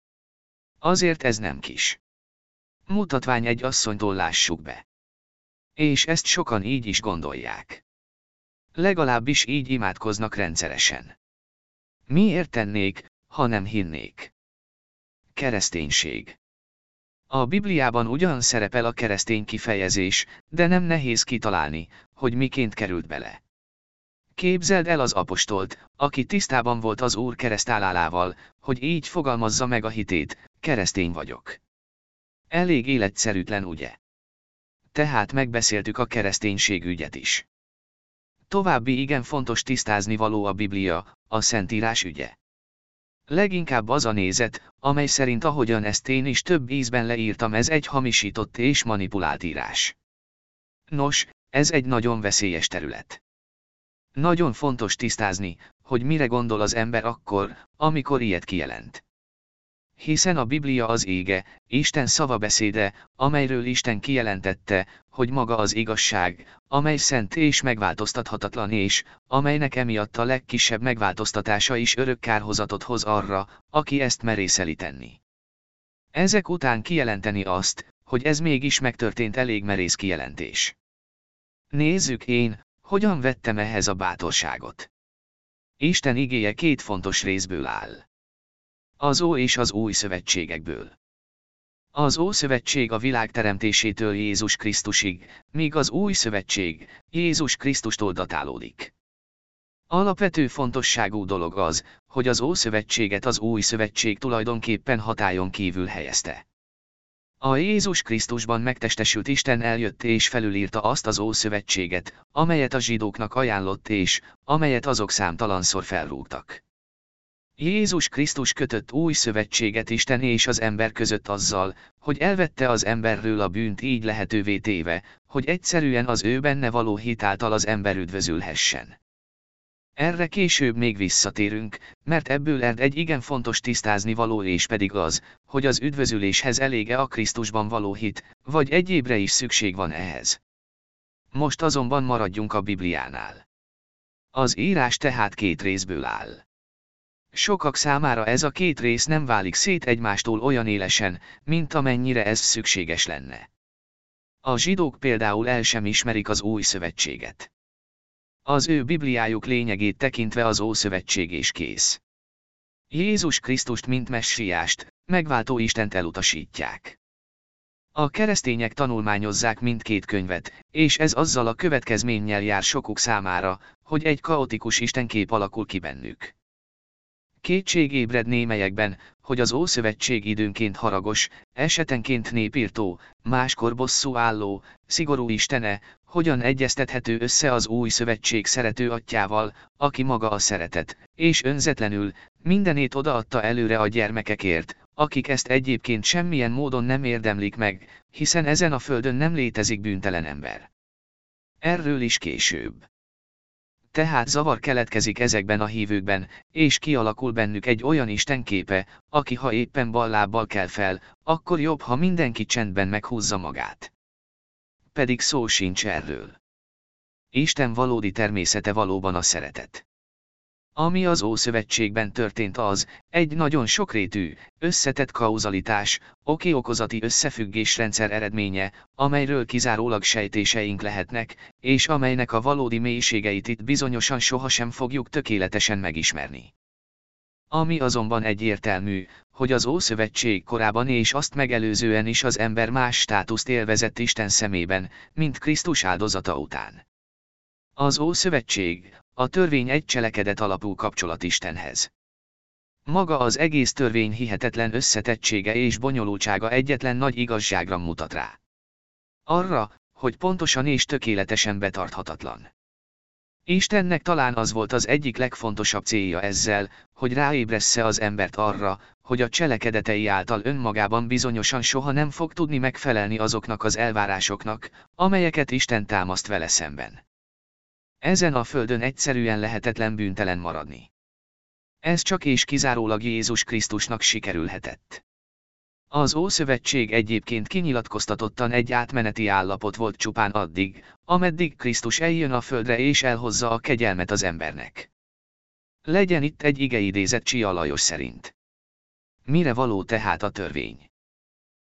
Speaker 1: Azért ez nem kis. Mutatvány egy asszonytól lássuk be. És ezt sokan így is gondolják. Legalábbis így imádkoznak rendszeresen. Miért tennék, ha nem hinnék? Kereszténység. A Bibliában ugyan szerepel a keresztény kifejezés, de nem nehéz kitalálni, hogy miként került bele. Képzeld el az apostolt, aki tisztában volt az Úr keresztálálával, hogy így fogalmazza meg a hitét, keresztény vagyok. Elég életszerűtlen ugye? Tehát megbeszéltük a kereszténység ügyet is. További igen fontos tisztázni való a Biblia, a Szentírás ügye. Leginkább az a nézet, amely szerint ahogyan ezt én is több ízben leírtam ez egy hamisított és manipulált írás. Nos, ez egy nagyon veszélyes terület. Nagyon fontos tisztázni, hogy mire gondol az ember akkor, amikor ilyet kijelent. Hiszen a Biblia az ége, Isten szavabeszéde, amelyről Isten kijelentette, hogy maga az igazság, amely szent és megváltoztathatatlan és, amelynek emiatt a legkisebb megváltoztatása is örök kárhozatot hoz arra, aki ezt merészeli tenni. Ezek után kijelenteni azt, hogy ez mégis megtörtént elég merész kijelentés. Nézzük én, hogyan vettem ehhez a bátorságot? Isten igéje két fontos részből áll. Az Ó és az Új Szövetségekből. Az Ószövetség a világ teremtésétől Jézus Krisztusig, míg az Új Szövetség Jézus Krisztustól datálódik. Alapvető fontosságú dolog az, hogy az Ószövetséget az Új Szövetség tulajdonképpen hatályon kívül helyezte. A Jézus Krisztusban megtestesült Isten eljött és felülírta azt az Ószövetséget, amelyet a zsidóknak ajánlott és, amelyet azok számtalanszor felrúgtak. Jézus Krisztus kötött új szövetséget Isten és az ember között azzal, hogy elvette az emberről a bűnt így lehetővé téve, hogy egyszerűen az ő benne való hitáltal az ember üdvözülhessen. Erre később még visszatérünk, mert ebből erd egy igen fontos tisztázni való és pedig az, hogy az üdvözüléshez elége a Krisztusban való hit, vagy egyébre is szükség van ehhez. Most azonban maradjunk a Bibliánál. Az írás tehát két részből áll. Sokak számára ez a két rész nem válik szét egymástól olyan élesen, mint amennyire ez szükséges lenne. A zsidók például el sem ismerik az új szövetséget. Az ő Bibliájuk lényegét tekintve az Ószövetség és kész. Jézus Krisztust mint messiást, megváltó Istent elutasítják. A keresztények tanulmányozzák mindkét könyvet, és ez azzal a következménnyel jár sokuk számára, hogy egy kaotikus istenkép alakul ki bennük. Kétség ébred némelyekben, hogy az Ószövetség időnként haragos, esetenként népírtó, máskor bosszú álló, szigorú istene, hogyan egyeztethető össze az új szövetség szerető atyával, aki maga a szeretet, és önzetlenül, mindenét odaadta előre a gyermekekért, akik ezt egyébként semmilyen módon nem érdemlik meg, hiszen ezen a földön nem létezik bűntelen ember. Erről is később. Tehát zavar keletkezik ezekben a hívőkben, és kialakul bennük egy olyan istenképe, aki ha éppen ballábbal kell fel, akkor jobb, ha mindenki csendben meghúzza magát. Pedig szó sincs erről. Isten valódi természete valóban a szeretet. Ami az Ószövetségben történt az, egy nagyon sokrétű, összetett kauzalitás, oké-okozati összefüggésrendszer eredménye, amelyről kizárólag sejtéseink lehetnek, és amelynek a valódi mélységeit itt bizonyosan sohasem fogjuk tökéletesen megismerni. Ami azonban egyértelmű, hogy az Ószövetség korában és azt megelőzően is az ember más státuszt élvezett Isten szemében, mint Krisztus áldozata után. Az Ószövetség, a törvény egy cselekedet alapú kapcsolat Istenhez. Maga az egész törvény hihetetlen összetettsége és bonyolultsága egyetlen nagy igazságra mutat rá. Arra, hogy pontosan és tökéletesen betarthatatlan. Istennek talán az volt az egyik legfontosabb célja ezzel, hogy ráébressze az embert arra, hogy a cselekedetei által önmagában bizonyosan soha nem fog tudni megfelelni azoknak az elvárásoknak, amelyeket Isten támaszt vele szemben. Ezen a földön egyszerűen lehetetlen bűntelen maradni. Ez csak és kizárólag Jézus Krisztusnak sikerülhetett. Az Ószövetség egyébként kinyilatkoztatottan egy átmeneti állapot volt csupán addig, ameddig Krisztus eljön a földre és elhozza a kegyelmet az embernek. Legyen itt egy igeidézet Csia Lajos szerint. Mire való tehát a törvény?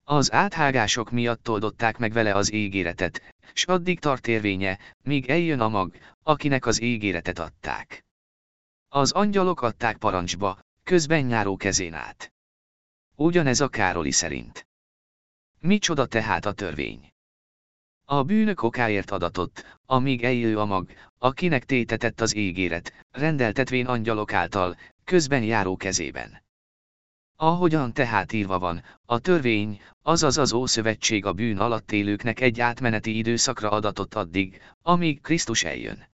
Speaker 1: Az áthágások miatt toldották meg vele az ígéretet, s addig tart érvénye, míg eljön a mag, akinek az ígéretet adták. Az angyalok adták parancsba, közben nyáró kezén át. Ugyanez a Károli szerint. Micsoda tehát a törvény? A bűnök okáért adatott, amíg eljő a mag, akinek tétetett az ígéret, rendeltetvén angyalok által, közben járó kezében. Ahogyan tehát írva van, a törvény, azaz az Ószövetség a bűn alatt élőknek egy átmeneti időszakra adatott addig, amíg Krisztus eljön.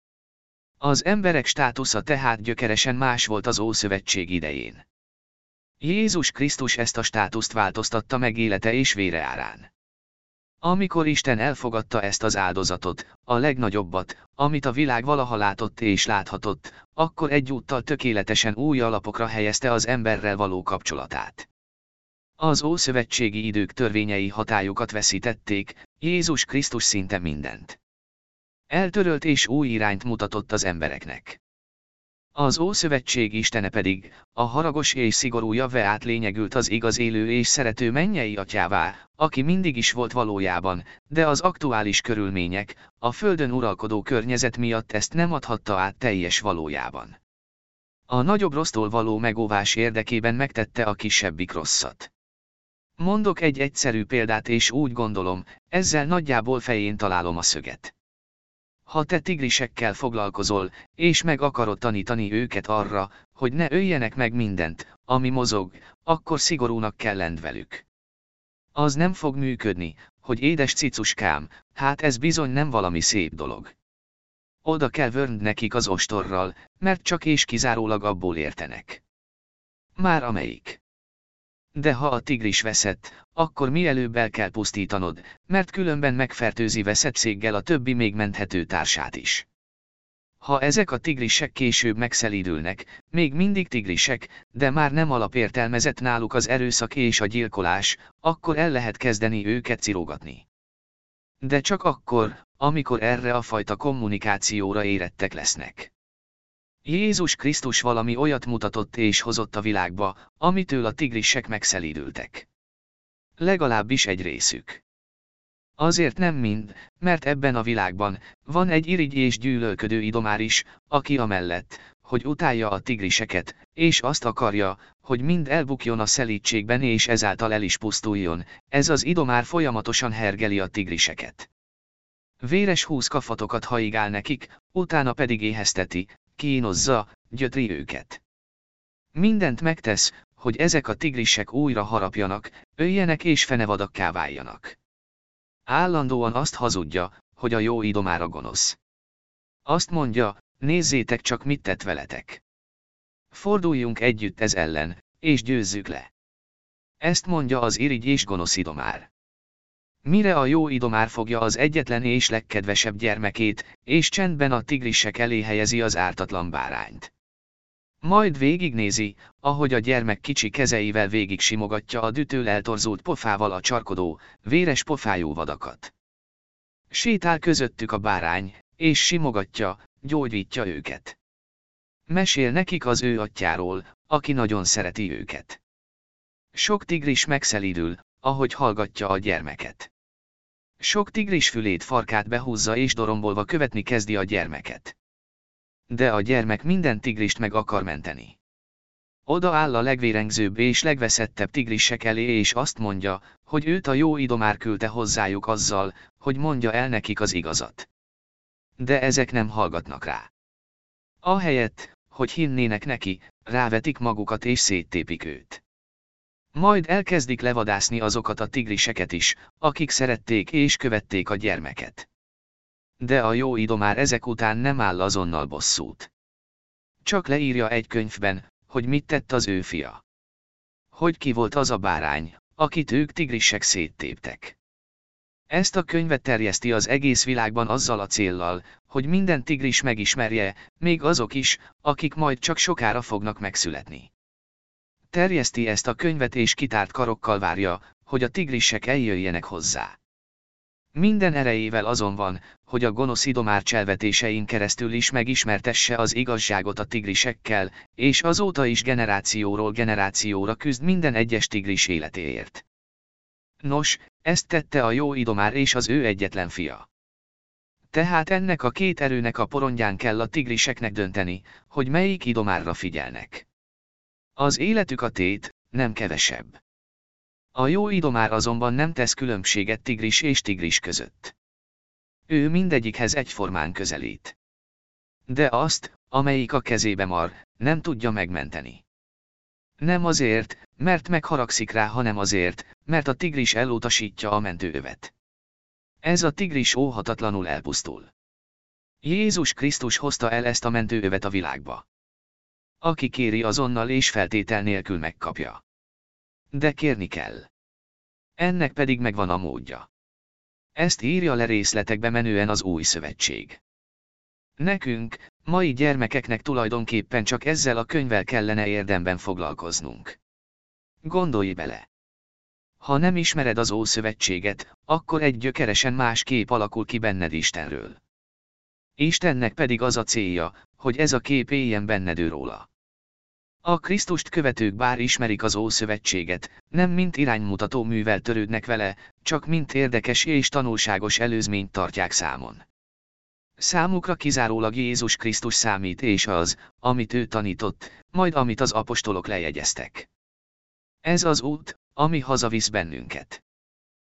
Speaker 1: Az emberek státusza tehát gyökeresen más volt az Ószövetség idején. Jézus Krisztus ezt a státuszt változtatta meg élete és vére árán. Amikor Isten elfogadta ezt az áldozatot, a legnagyobbat, amit a világ valaha látott és láthatott, akkor egyúttal tökéletesen új alapokra helyezte az emberrel való kapcsolatát. Az ószövetségi idők törvényei hatályukat veszítették, Jézus Krisztus szinte mindent. Eltörölt és új irányt mutatott az embereknek. Az Ószövetség Istene pedig, a haragos és szigorú Jave átlényegült az igaz élő és szerető mennyei atyává, aki mindig is volt valójában, de az aktuális körülmények, a földön uralkodó környezet miatt ezt nem adhatta át teljes valójában. A nagyobb rossztól való megóvás érdekében megtette a kisebbik rosszat. Mondok egy egyszerű példát és úgy gondolom, ezzel nagyjából fején találom a szöget. Ha te tigrisekkel foglalkozol, és meg akarod tanítani őket arra, hogy ne öljenek meg mindent, ami mozog, akkor szigorúnak kell lend velük. Az nem fog működni, hogy édes cicuskám, hát ez bizony nem valami szép dolog. Oda kell vörnd nekik az ostorral, mert csak és kizárólag abból értenek. Már amelyik. De ha a tigris veszett, akkor mielőbb el kell pusztítanod, mert különben megfertőzi veszettséggel a többi még menthető társát is. Ha ezek a tigrisek később megszelídülnek, még mindig tigrisek, de már nem alapértelmezett náluk az erőszak és a gyilkolás, akkor el lehet kezdeni őket cirogatni. De csak akkor, amikor erre a fajta kommunikációra érettek lesznek. Jézus Krisztus valami olyat mutatott és hozott a világba, amitől a tigrisek megszelídültek. Legalábbis egy részük. Azért nem mind, mert ebben a világban van egy irigy és gyűlölködő idomár is, aki amellett, hogy utálja a tigriseket, és azt akarja, hogy mind elbukjon a szelítségben és ezáltal el is pusztuljon, ez az idomár folyamatosan hergeli a tigriseket. Véres húsz kafatokat haigál nekik, utána pedig éhezteti, kínozza, gyötri őket. Mindent megtesz, hogy ezek a tigrisek újra harapjanak, öljenek és fenevadakká váljanak. Állandóan azt hazudja, hogy a jó idomára gonosz. Azt mondja, nézzétek csak mit tett veletek. Forduljunk együtt ez ellen, és győzzük le. Ezt mondja az irigy és gonosz idomár. Mire a jó idomár fogja az egyetlen és legkedvesebb gyermekét, és csendben a tigrisek elé helyezi az ártatlan bárányt. Majd végignézi, ahogy a gyermek kicsi kezeivel végig simogatja a dütől eltorzult pofával a csarkodó, véres pofájú vadakat. Sétál közöttük a bárány, és simogatja, gyógyítja őket. Mesél nekik az ő atyáról, aki nagyon szereti őket. Sok tigris megszelídül, ahogy hallgatja a gyermeket. Sok tigris fülét farkát behúzza és dorombolva követni kezdi a gyermeket. De a gyermek minden tigrist meg akar menteni. Oda áll a legvérengzőbb és legveszettebb tigrisek elé és azt mondja, hogy őt a jó idomár küldte hozzájuk azzal, hogy mondja el nekik az igazat. De ezek nem hallgatnak rá. Ahelyett, hogy hinnének neki, rávetik magukat és széttépik őt. Majd elkezdik levadászni azokat a tigriseket is, akik szerették és követték a gyermeket. De a jó idomár ezek után nem áll azonnal bosszút. Csak leírja egy könyvben, hogy mit tett az ő fia. Hogy ki volt az a bárány, akit ők tigrisek széttéptek. Ezt a könyvet terjeszti az egész világban azzal a céllal, hogy minden tigris megismerje, még azok is, akik majd csak sokára fognak megszületni. Terjeszti ezt a könyvet és kitárt karokkal várja, hogy a tigrisek eljöjjenek hozzá. Minden erejével azon van, hogy a gonosz idomár cselvetésein keresztül is megismertesse az igazságot a tigrisekkel, és azóta is generációról generációra küzd minden egyes tigris életéért. Nos, ezt tette a jó idomár és az ő egyetlen fia. Tehát ennek a két erőnek a porondján kell a tigriseknek dönteni, hogy melyik idomárra figyelnek. Az életük a tét, nem kevesebb. A jó idomár azonban nem tesz különbséget tigris és tigris között. Ő mindegyikhez egyformán közelít. De azt, amelyik a kezébe mar, nem tudja megmenteni. Nem azért, mert megharagszik rá, hanem azért, mert a tigris elutasítja a mentőövet. Ez a tigris óhatatlanul elpusztul. Jézus Krisztus hozta el ezt a mentőövet a világba. Aki kéri azonnal és feltétel nélkül megkapja. De kérni kell. Ennek pedig megvan a módja. Ezt írja le részletekbe menően az új szövetség. Nekünk, mai gyermekeknek tulajdonképpen csak ezzel a könyvvel kellene érdemben foglalkoznunk. Gondolj bele! Ha nem ismered az Ószövetséget, akkor egy gyökeresen más kép alakul ki benned Istenről. Istennek pedig az a célja, hogy ez a kép éljen benned ő róla. A Krisztust követők bár ismerik az Ószövetséget, nem mint iránymutató művel törődnek vele, csak mint érdekes és tanulságos előzményt tartják számon. Számukra kizárólag Jézus Krisztus számít és az, amit ő tanított, majd amit az apostolok lejegyeztek. Ez az út, ami hazavisz bennünket.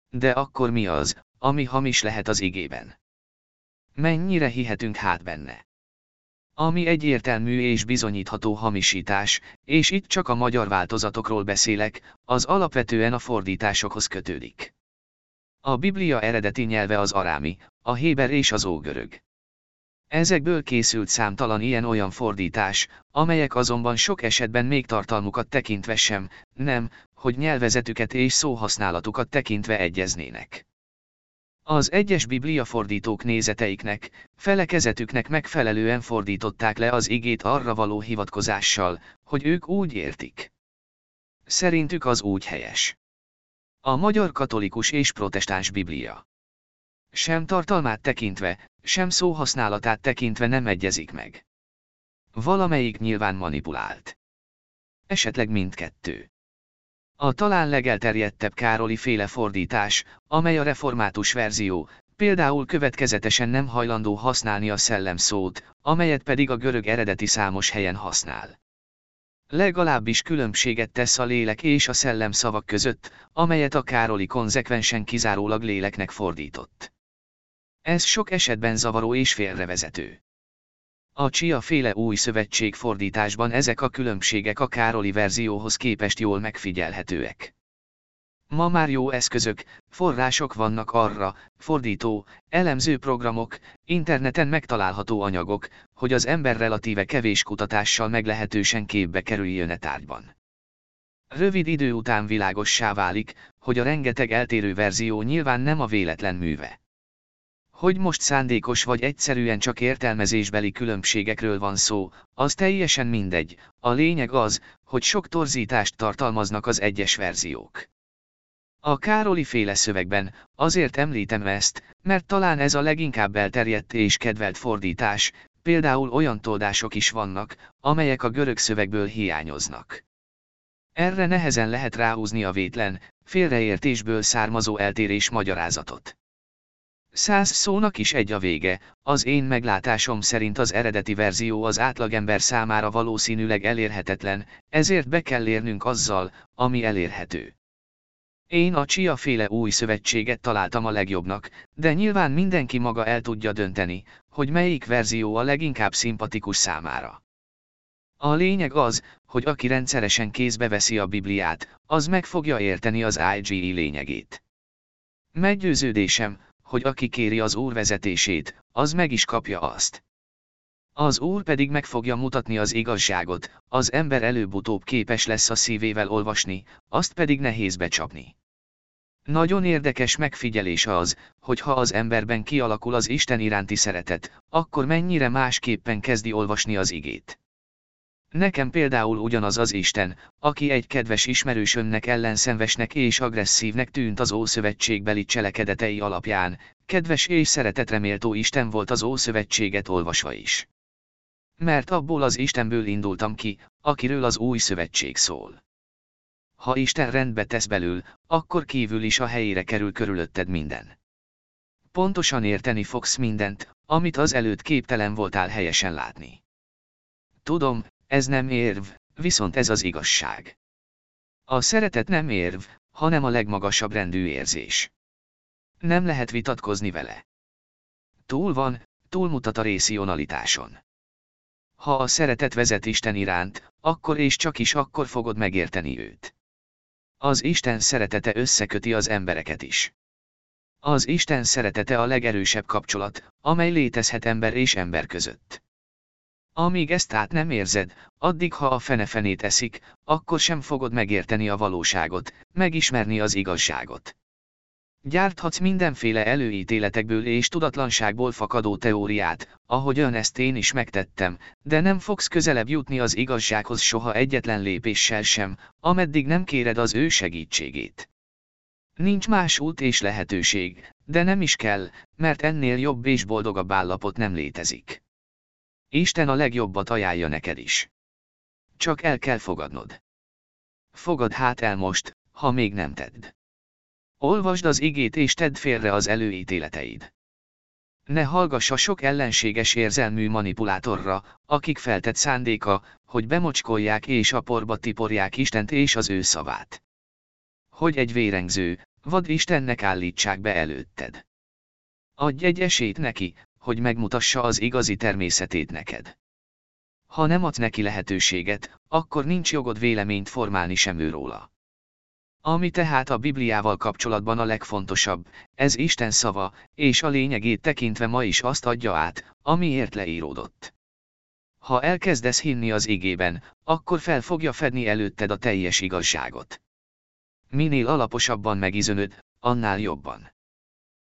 Speaker 1: De akkor mi az, ami hamis lehet az igében? Mennyire hihetünk hát benne? Ami egyértelmű és bizonyítható hamisítás, és itt csak a magyar változatokról beszélek, az alapvetően a fordításokhoz kötődik. A Biblia eredeti nyelve az arámi, a héber és az ógörög. Ezekből készült számtalan ilyen-olyan fordítás, amelyek azonban sok esetben még tartalmukat tekintve sem, nem, hogy nyelvezetüket és szóhasználatukat tekintve egyeznének. Az egyes bibliafordítók nézeteiknek, felekezetüknek megfelelően fordították le az igét arra való hivatkozással, hogy ők úgy értik. Szerintük az úgy helyes. A magyar katolikus és protestáns biblia. Sem tartalmát tekintve, sem szóhasználatát tekintve nem egyezik meg. Valamelyik nyilván manipulált. Esetleg mindkettő. A talán legelterjedtebb Károli féle fordítás, amely a református verzió, például következetesen nem hajlandó használni a szellem szót, amelyet pedig a görög eredeti számos helyen használ. Legalábbis különbséget tesz a lélek és a szellem szavak között, amelyet a Károli konzekvensen kizárólag léleknek fordított. Ez sok esetben zavaró és félrevezető. A Csia féle új szövetség fordításban ezek a különbségek a Károli verzióhoz képest jól megfigyelhetőek. Ma már jó eszközök, források vannak arra, fordító, elemző programok, interneten megtalálható anyagok, hogy az ember relatíve kevés kutatással meglehetősen képbe kerüljön e tárgyban. Rövid idő után világossá válik, hogy a rengeteg eltérő verzió nyilván nem a véletlen műve. Hogy most szándékos vagy egyszerűen csak értelmezésbeli különbségekről van szó, az teljesen mindegy, a lényeg az, hogy sok torzítást tartalmaznak az egyes verziók. A Károli féle szövegben, azért említem ezt, mert talán ez a leginkább elterjedt és kedvelt fordítás, például olyan toldások is vannak, amelyek a görög szövegből hiányoznak. Erre nehezen lehet ráhúzni a vétlen, félreértésből származó eltérés magyarázatot. Száz szónak is egy a vége, az én meglátásom szerint az eredeti verzió az átlagember számára valószínűleg elérhetetlen, ezért be kell érnünk azzal, ami elérhető. Én a Csia féle új szövetséget találtam a legjobbnak, de nyilván mindenki maga el tudja dönteni, hogy melyik verzió a leginkább szimpatikus számára. A lényeg az, hogy aki rendszeresen kézbe veszi a Bibliát, az meg fogja érteni az IGE lényegét. Meggyőződésem, hogy aki kéri az Úr vezetését, az meg is kapja azt. Az Úr pedig meg fogja mutatni az igazságot, az ember előbb-utóbb képes lesz a szívével olvasni, azt pedig nehéz becsapni. Nagyon érdekes megfigyelés az, hogy ha az emberben kialakul az Isten iránti szeretet, akkor mennyire másképpen kezdi olvasni az igét. Nekem például ugyanaz az Isten, aki egy kedves ismerősömnek ellenszenvesnek és agresszívnek tűnt az Ószövetségbeli cselekedetei alapján, kedves és szeretetreméltó Isten volt az Ószövetséget olvasva is. Mert abból az Istenből indultam ki, akiről az új szövetség szól. Ha Isten rendbe tesz belül, akkor kívül is a helyére kerül körülötted minden. Pontosan érteni fogsz mindent, amit az előtt képtelen voltál helyesen látni. Tudom, ez nem érv, viszont ez az igazság. A szeretet nem érv, hanem a legmagasabb rendű érzés. Nem lehet vitatkozni vele. Túl van, túlmutat a részionalitáson. Ha a szeretet vezet Isten iránt, akkor és csak is akkor fogod megérteni őt. Az Isten szeretete összeköti az embereket is. Az Isten szeretete a legerősebb kapcsolat, amely létezhet ember és ember között. Amíg ezt át nem érzed, addig ha a fenefenét eszik, akkor sem fogod megérteni a valóságot, megismerni az igazságot. Gyárthatsz mindenféle előítéletekből és tudatlanságból fakadó teóriát, ahogyan ezt én is megtettem, de nem fogsz közelebb jutni az igazsághoz soha egyetlen lépéssel sem, ameddig nem kéred az ő segítségét. Nincs más út és lehetőség, de nem is kell, mert ennél jobb és boldogabb állapot nem létezik. Isten a legjobbat ajánlja neked is. Csak el kell fogadnod. Fogad hát el most, ha még nem tedd. Olvasd az igét és tedd félre az előítéleteid. Ne hallgass a sok ellenséges érzelmű manipulátorra, akik feltett szándéka, hogy bemocskolják és a porba tiporják Istent és az ő szavát. Hogy egy vérengző, vad Istennek állítsák be előtted. Adj egy esélyt neki, hogy megmutassa az igazi természetét neked. Ha nem adsz neki lehetőséget, akkor nincs jogod véleményt formálni sem ő róla. Ami tehát a Bibliával kapcsolatban a legfontosabb, ez Isten szava, és a lényegét tekintve ma is azt adja át, amiért leíródott. Ha elkezdesz hinni az igében, akkor fel fogja fedni előtted a teljes igazságot. Minél alaposabban megizönöd, annál jobban.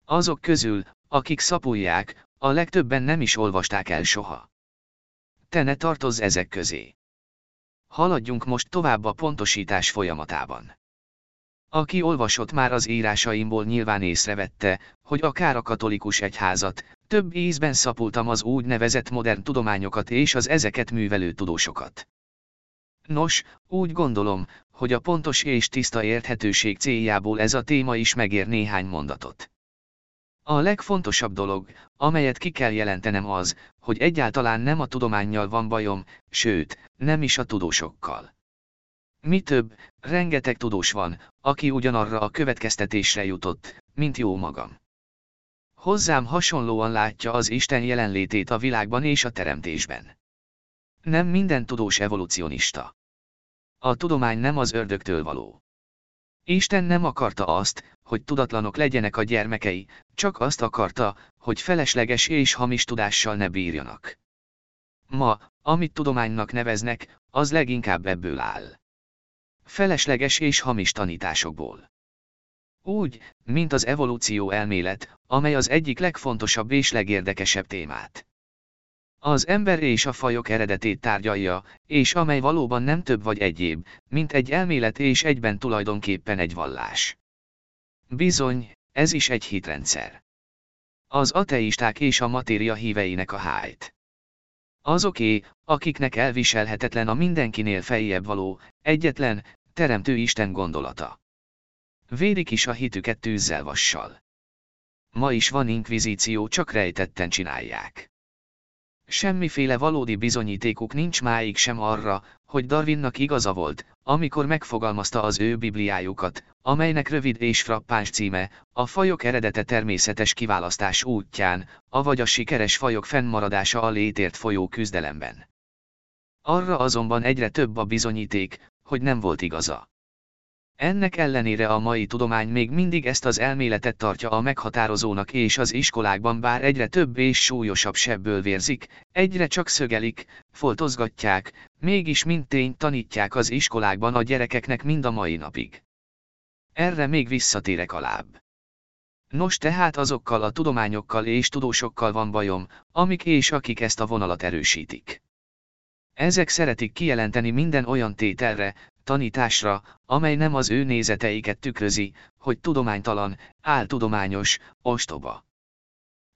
Speaker 1: Azok közül, akik szapulják, a legtöbben nem is olvasták el soha. Te ne tartozz ezek közé. Haladjunk most tovább a pontosítás folyamatában. Aki olvasott már az írásaimból nyilván észrevette, hogy akár a katolikus egyházat, több ízben szapultam az úgynevezett modern tudományokat és az ezeket művelő tudósokat. Nos, úgy gondolom, hogy a pontos és tiszta érthetőség céljából ez a téma is megér néhány mondatot. A legfontosabb dolog, amelyet ki kell jelentenem az, hogy egyáltalán nem a tudománnyal van bajom, sőt, nem is a tudósokkal. Mi több, rengeteg tudós van, aki ugyanarra a következtetésre jutott, mint jó magam. Hozzám hasonlóan látja az Isten jelenlétét a világban és a teremtésben. Nem minden tudós evolucionista. A tudomány nem az ördögtől való. Isten nem akarta azt, hogy tudatlanok legyenek a gyermekei, csak azt akarta, hogy felesleges és hamis tudással ne bírjanak. Ma, amit tudománynak neveznek, az leginkább ebből áll. Felesleges és hamis tanításokból. Úgy, mint az evolúció elmélet, amely az egyik legfontosabb és legérdekesebb témát. Az ember és a fajok eredetét tárgyalja, és amely valóban nem több vagy egyéb, mint egy elmélet és egyben tulajdonképpen egy vallás. Bizony, ez is egy hitrendszer. Az ateisták és a matéria híveinek a hájt. Azoké, akiknek elviselhetetlen a mindenkinél feljebb való, egyetlen, teremtő Isten gondolata. Védik is a hitüket tűzzel vassal. Ma is van inkvizíció, csak rejtetten csinálják. Semmiféle valódi bizonyítékuk nincs máig sem arra, hogy Darwinnak igaza volt, amikor megfogalmazta az ő bibliájukat, amelynek rövid és frappáns címe, a fajok eredete természetes kiválasztás útján, avagy a sikeres fajok fennmaradása a létért folyó küzdelemben. Arra azonban egyre több a bizonyíték, hogy nem volt igaza. Ennek ellenére a mai tudomány még mindig ezt az elméletet tartja a meghatározónak és az iskolákban bár egyre több és súlyosabb sebből vérzik, egyre csak szögelik, foltozgatják, mégis mint tény tanítják az iskolákban a gyerekeknek mind a mai napig. Erre még visszatérek alább. Nos tehát azokkal a tudományokkal és tudósokkal van bajom, amik és akik ezt a vonalat erősítik. Ezek szeretik kijelenteni minden olyan tételre, tanításra, amely nem az ő nézeteiket tükrözi, hogy tudománytalan, áltudományos, ostoba.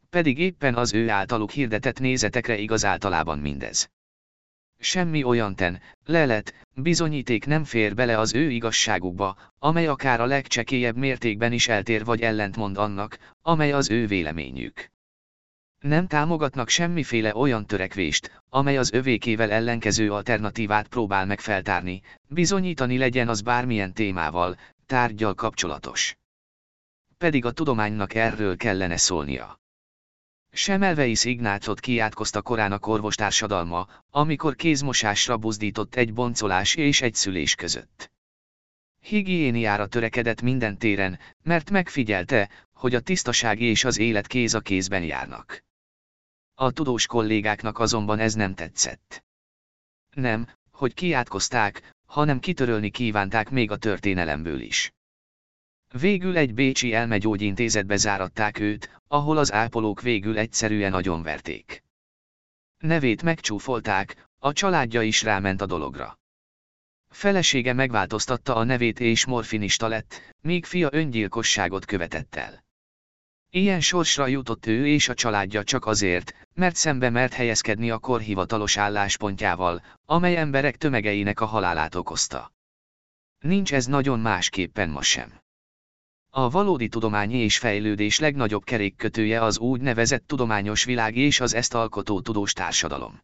Speaker 1: Pedig éppen az ő általuk hirdetett nézetekre igaz általában mindez. Semmi olyan ten, lelet, bizonyíték nem fér bele az ő igazságukba, amely akár a legcsekélyebb mértékben is eltér vagy ellentmond annak, amely az ő véleményük. Nem támogatnak semmiféle olyan törekvést, amely az övékével ellenkező alternatívát próbál meg feltárni, bizonyítani legyen az bármilyen témával, tárgyal kapcsolatos. Pedig a tudománynak erről kellene szólnia. Semelveis Ignácot kiátkozta a korvostársadalma, amikor kézmosásra buzdított egy boncolás és egy szülés között. Higiéniára törekedett minden téren, mert megfigyelte, hogy a tisztaság és az élet kéz a kézben járnak. A tudós kollégáknak azonban ez nem tetszett. Nem, hogy kiátkozták, hanem kitörölni kívánták még a történelemből is. Végül egy bécsi elmegyógyintézetbe záratták őt, ahol az ápolók végül egyszerűen agyonverték. Nevét megcsúfolták, a családja is ráment a dologra. Felesége megváltoztatta a nevét és morfinista lett, míg fia öngyilkosságot követett el. Ilyen sorsra jutott ő és a családja csak azért, mert szembe mert helyezkedni a kor hivatalos álláspontjával, amely emberek tömegeinek a halálát okozta. Nincs ez nagyon másképpen ma sem. A valódi tudományi és fejlődés legnagyobb kerékkötője az úgynevezett tudományos világ és az ezt alkotó tudós társadalom.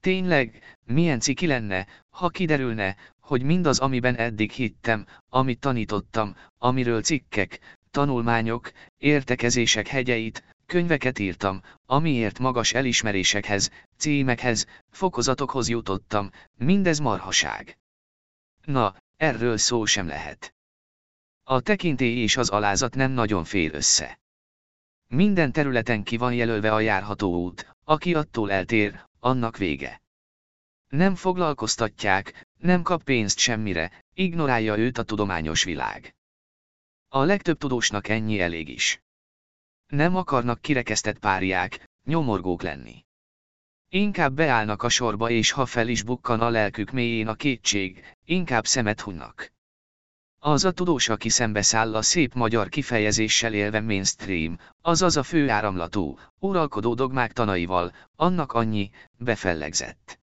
Speaker 1: Tényleg, milyen ciki lenne, ha kiderülne, hogy mindaz, amiben eddig hittem, amit tanítottam, amiről cikkek, tanulmányok, értekezések hegyeit, könyveket írtam, amiért magas elismerésekhez, címekhez, fokozatokhoz jutottam, mindez marhaság. Na, erről szó sem lehet. A tekintély és az alázat nem nagyon fér össze. Minden területen ki van jelölve a járható út, aki attól eltér, annak vége. Nem foglalkoztatják, nem kap pénzt semmire, ignorálja őt a tudományos világ. A legtöbb tudósnak ennyi elég is. Nem akarnak kirekesztett párják, nyomorgók lenni. Inkább beállnak a sorba és ha fel is bukkan a lelkük mélyén a kétség, inkább szemet hunnak. Az a tudós, aki szembeszáll a szép magyar kifejezéssel élve mainstream, azaz a főáramlatú, uralkodó dogmák tanaival, annak annyi, befellegzett.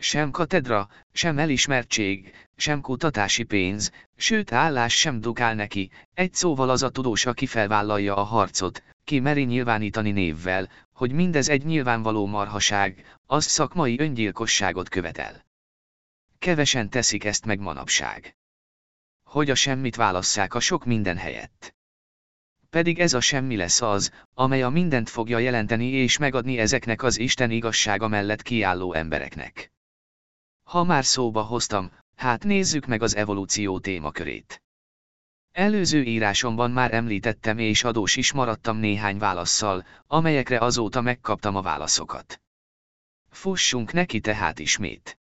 Speaker 1: Sem katedra, sem elismertség, sem kutatási pénz, sőt állás sem dukál neki, egy szóval az a tudós, aki felvállalja a harcot, ki meri nyilvánítani névvel, hogy mindez egy nyilvánvaló marhaság, az szakmai öngyilkosságot követel. Kevesen teszik ezt meg manapság. Hogy a semmit válasszák a sok minden helyett. Pedig ez a semmi lesz az, amely a mindent fogja jelenteni és megadni ezeknek az Isten igazsága mellett kiálló embereknek. Ha már szóba hoztam, hát nézzük meg az evolúció témakörét. Előző írásomban már említettem és adós is maradtam néhány válaszsal, amelyekre azóta megkaptam a válaszokat. Fussunk neki tehát ismét.